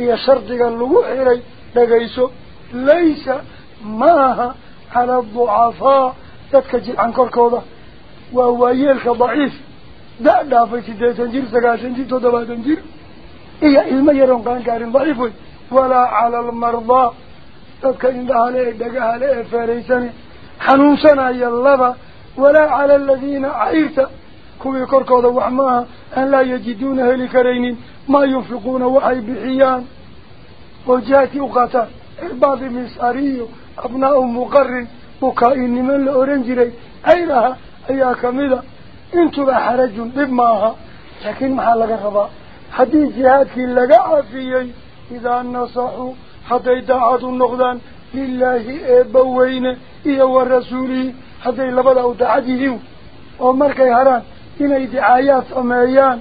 iyo shardiga lagu xiray dhagayso laysa maaha cala aducafaa dadka jilcan korkooda waa waayeelka daciif da- dhaafay siddeetan jir sagaashan jir toddobaatan jir iyo ilmo yaroon qaangaarin daciif wey indhahale ee dhagahale ee feeraysane xanuunsanaya laba walaa cala aladiina cayrta kuwii korkooda wax maaha aan laa yajiduuna heli karaynin maa yunfiquuna waxay bixiyaan oo jihaadkii u qaataan irbaadi misariyo abnaau muqarin bukaa-i niman la oran jiray cayraha ayaa kamida intuba xarajun dhib maaha laakiin maxaa laga rabaa haddii jihaadkii laga cafiyey إذا نصحوا حتى يدعوا النقدان لله إبوين إيه والرسولي حتى يلبدوا دعاته ومرك يهران إن إدعايات أميان.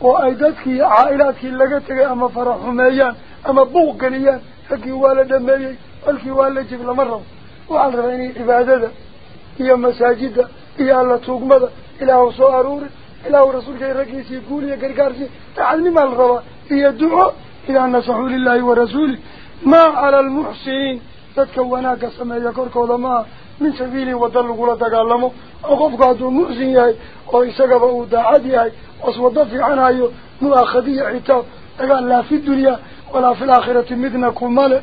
وأيدتك عائلاتك اللي قتك أما فرح أميان. أما بوق قليان هكي والد أميان هكي والد جيب لمرة. وعرفيني عبادته هي مساجدة هي الله تقمده إله سؤاروري إله رسولك الركيسي يقول يا قرقارسي. تعلمي ما الغواء يدعو إلى أن صحول الله ورسوله. ما على المحسنين. تتكوناك السماء يكرك ولما من سبيل ودل قولة تقلمه. أقف قادو المحسن ياه ويساقف أودا عدي ياه واسودف عنه مؤخذي عتاب. لا في الدنيا ولا في الآخرة مدنا كمال. ماله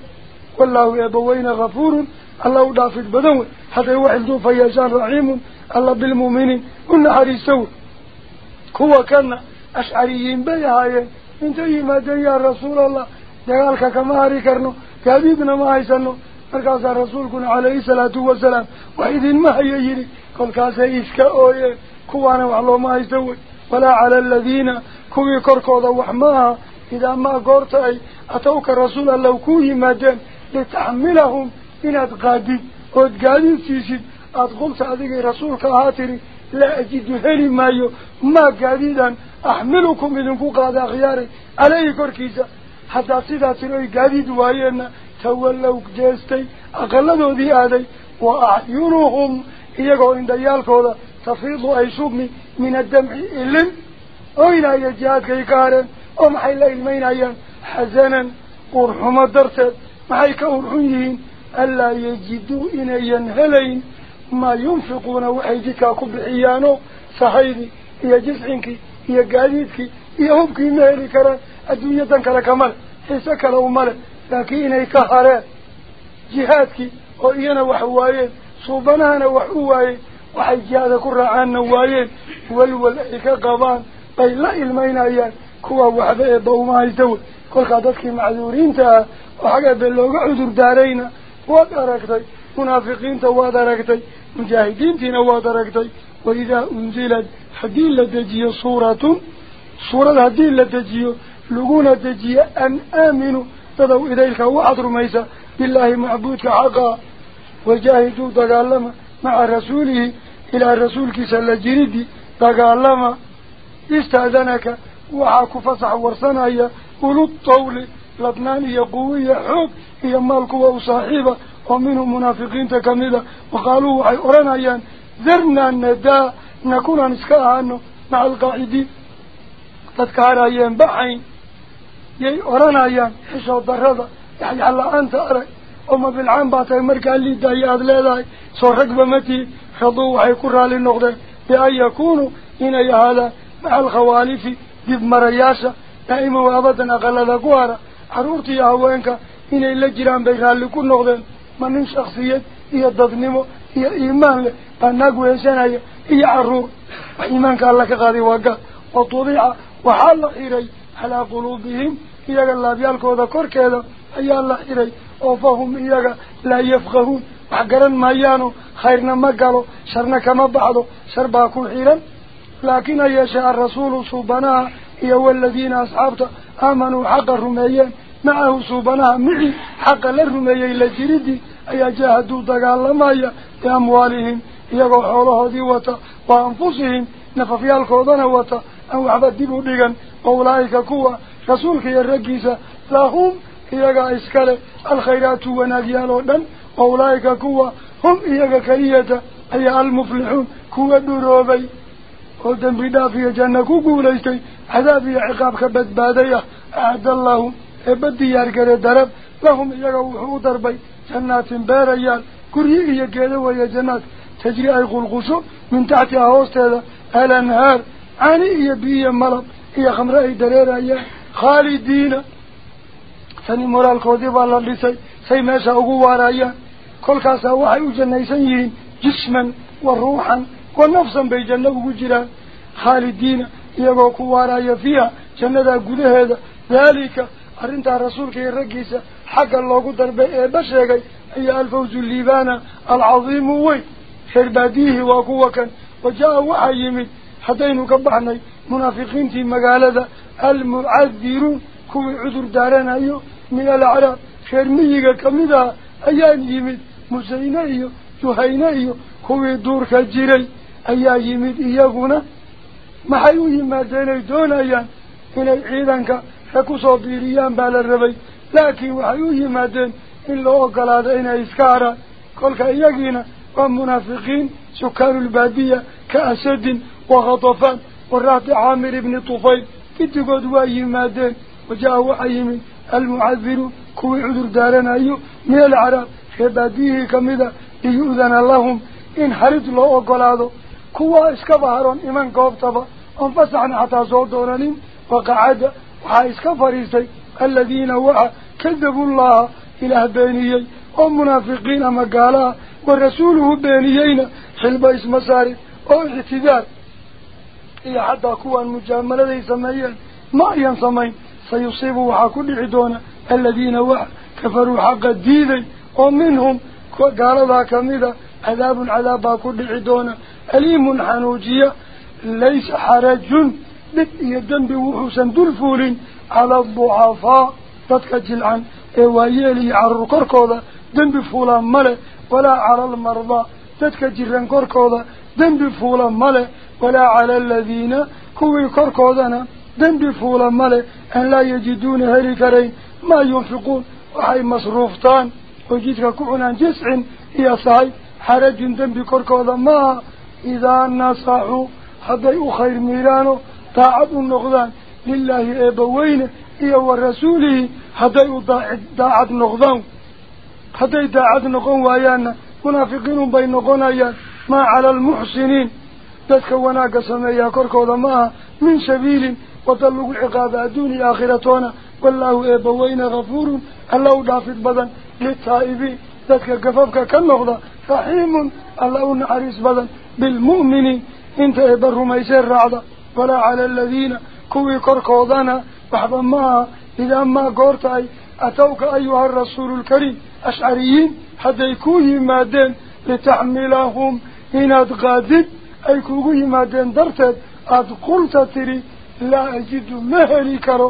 والله يبوين غفور. الله دافد بدون حتى يوحدو فيجان رعيم الله بالمؤمنين. كنا حريسو كوا كان أشعريين بيهاين انت ايما يا رسول الله. دقالك كما هاري كرنو. كابيبنا ما هايسنو الرسول كن عليه الصلاة والسلام. وحيد ما هاييني قل كاسي اسكا أوي. كوانا وعلو ما هايسوي ولا على الذين كوي كركو ضوح ماها إذا ما قرت اي أتوك رسول الله كوي مادين لتحملهم. إن أتقادي. اتقادي سيسي. اتقلت هذه رسولك هاتري لا أجد هلي مايو. ما قاديدان qaada akhyaari caleyhi korkiisa haddaad sidaa tiri oy gaadiid waayeenna tawallow jeestay aqaladoodii aaday wa acyunuhum iyagoo indhayaalkooda tafiidu ay shubmi min addamci ilin oynaya jihaadkay ka hareen oo maxay la ilmaynayaan xasanan uurxumo darteed maxay ka urxun yihiin anlaa yajiduu inayan helayn maa yunfiquuna waxay jidkaa ku bixiyaano sahaydii iyo jiscinkii kale umale laakiin inay ka hareen jihaadkii oo iyana wax waayeen suubanahana wax u waayeen waxay jihaada ku raacaanna waayeen walwal ay ka qabaan bay la ilmaynayaan kuwa waxba eebba uma haysta wey kolkaa dadkii macduuriinta ah oo xag eebbe looga cudur daarayna waad aragtay munaafiqiinta waad aragtay mujaahidiintiina waad aragtay waidaa unzilad هدي لا تجيء صورة صورة هدي لا تجيء لجون تجيء أن آمنوا. تدو إذا الخوا عذر ميسا. بالله معبود عقا. وجاهدوا تعلم مع رسوله. إلى رسولك صلى جريدي تعلم استأذنك. وعك فصح ورسنا يا كل الطول. لبنان يقوي حب. هي مالك وصاحبة ومنهم منافقين تكملة وقالوا أي أرنايان ذرنا النداء. Ahaano maca alqaacidiin dadka harayeen baxayn yay odhanayaan xishood darrada yaxyax la-aanta arag oma bilcaan baa tahay markaa liidaayo aada leedahay soo ragba ma tihin raduu waxay ku raali noqdeen bian yakuunuu inay ahaadaan maca alkhawaalifi dib marayaasha daa'iman wa abadan aqalada ku hara carruurta iyo haweenka inay la jiraan bay raalli ku noqdeen ma nin shaksiyad qaaday waa gaal wa tudica waxaa la xiray calaa quluubihim iyaga laabyaalkooda korkeeda ayaa la xiray oo fahum iyaga laa yafqahuun wax garan maayaano khayrna ma galo sharna kama baxdo shar baa ku xiran laakiin ha yeeshee alrasuulu suubanaha iyo waladiina asxaabta aamanuu xaqa rumeeyeen macahu suubanaha micii xaqa la rumeeyey la jiridii ayaa jaahaduu dagaalamaya biamwaalihim u dhigan wa ulaa'ika kuwa rasuulka iyo raggiisa lahum iyagaa iskale alkhayraatu wanaagyaal oo dhan wa ulaa'ika kuwa hum iyaga keliyata ayaa almuflixuun kuwa dhuroobay oo dembi dhaaf iyo janno ku guulaystay cadaab iyo ciqaab ka badbaaday ah acadda lahum eebba diyaargare darab lahum iyaga wuxuu u darbay jannaatin beerayaal guryi iyo geeda weeye jannaad تجري أي قلقشو من تحت أهوست هذا الأنهار عني هي بيه ملط هي خمراء دريرة هي خالدين. ثاني مرى القذيب الله لسي سي ماسا أقوار هي كل كاسا وحي وجنة وجنيسين جسما وروحا ونفسا بي جنة وجراء خالدين يقو قوار هي فيها جنة قد هذا. ذلك أرنت كي الرجيس حق الله قدر بشيكي هي الفوز الليبانة العظيم وي. Ka baxnay munaafiqiintii magaalada almucadiruun kuwii cudur daaranayo min alacraab reer miyiga kamid aha ayaan yimid musayne iyo juhayne iyo kuwii duurka jiray ayaa yimid iyaguna maxay u yimaadeenay doonayaan inay ciidanka rag kusoo biiriyaan baa la rabay laakiin waxay u yimaadeen in loo ogolaado inay iska haraan kolka iyagiina ومنافقين سكان البادية كأسد وغطفان والرات عامر بن طفيل كنتي قدوا أيمادين وجاءوا أيم المعذر كوي عذر دارنا أيو من العرب. في باديه كمذا ليؤذن لهم. إن حرد الله وقلاده كوا إسكفهرون إمن قبطبا أنفسعن حتى صدرانين وقعد وحا إسكفريسي الذين وحا كذبوا الله إلى بينيي ومنافقين مقالا ورسوله بانيين حلب اسم صارف أو اعتبار. إلا حتى كوان مجاملة سمعين ما ينسمعين سيصيبوا حكو لعدونا الذين وح كفروا حق الدين. ومنهم قال الله كميدا عذاب عذاب كل عدونا. أليم حنوجية. ليس حرج. يدن إيه بوحوسا دلفول على الضعفاء. تتكجل عن إيوائي لي عرقر كوذا دنب فولا ملي ولا على المرضى. تتك جيران كوركوضا دنب فولا ملي ولا على الذين كوي كوركوضانا دنب فولا ملي أن لا يجدون هلكرين ما ينفقون وحي مصروفتان. وجدك كونان جسع يا صاحي حرج دنب كوركوضا ما إذا نصحوا هذا خير ميرانو تعبوا النغضان لله إبوين يا ورسوله هذا داعد داعد حتى إداعات نقوم وآيانا منافقين بين نقوم آيان ما على المحسنين. تذكر وناك سمعي أكرك وضمها من سبيل. وطلق العقاب أدوني آخرتنا والله إبوين غفور. الله دافت بذن للتائبين. تذكر قففك كالنغضة فحيم الله نعريس بذن بالمؤمنين. إنت إبر ميسير رعضة ولا على الذين كوي كركوضانا وحبا ما إذا ما قرت أي أتوك أيها الرسول الكريم. Yimaadeen litaxmilahum inaad qaadid ay kuugu yimaadeen darteed aada qulta tidhi laa ajidu ma heli karo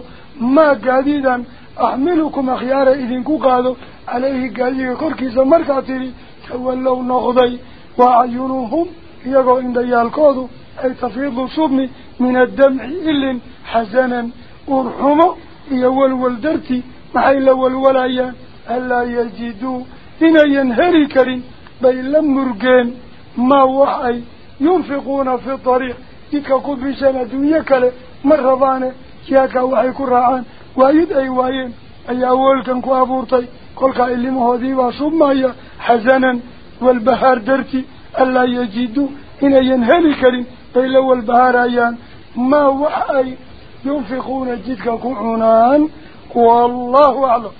maa gaadiidan axmilukum akhyaara idinku qaado caleyhi gaadiga korkiisa markaa tidhi tawallow noqday wa acyunuhum iyagoo indhayaalkoodu ay tafiidu submi min addamci ilin xasanan uurxumo iyo walwal darti maxay la walwalayaan ألا يجدوا إن ينهري كريم بين بيلمرقين ما وحي ينفقون في الطريق. إكا قد بشان مرة مرضان ياكا وحي كرعان وايد أي وايين. أي أول كنكو أبورتي. قلقا إلي مهدي وصمايا حزنا. والبهار درتي. ألا يجدوا إن ينهلك لن بيلو البهار أيان. ما وحي ينفقون جدك كعنان والله أعلم.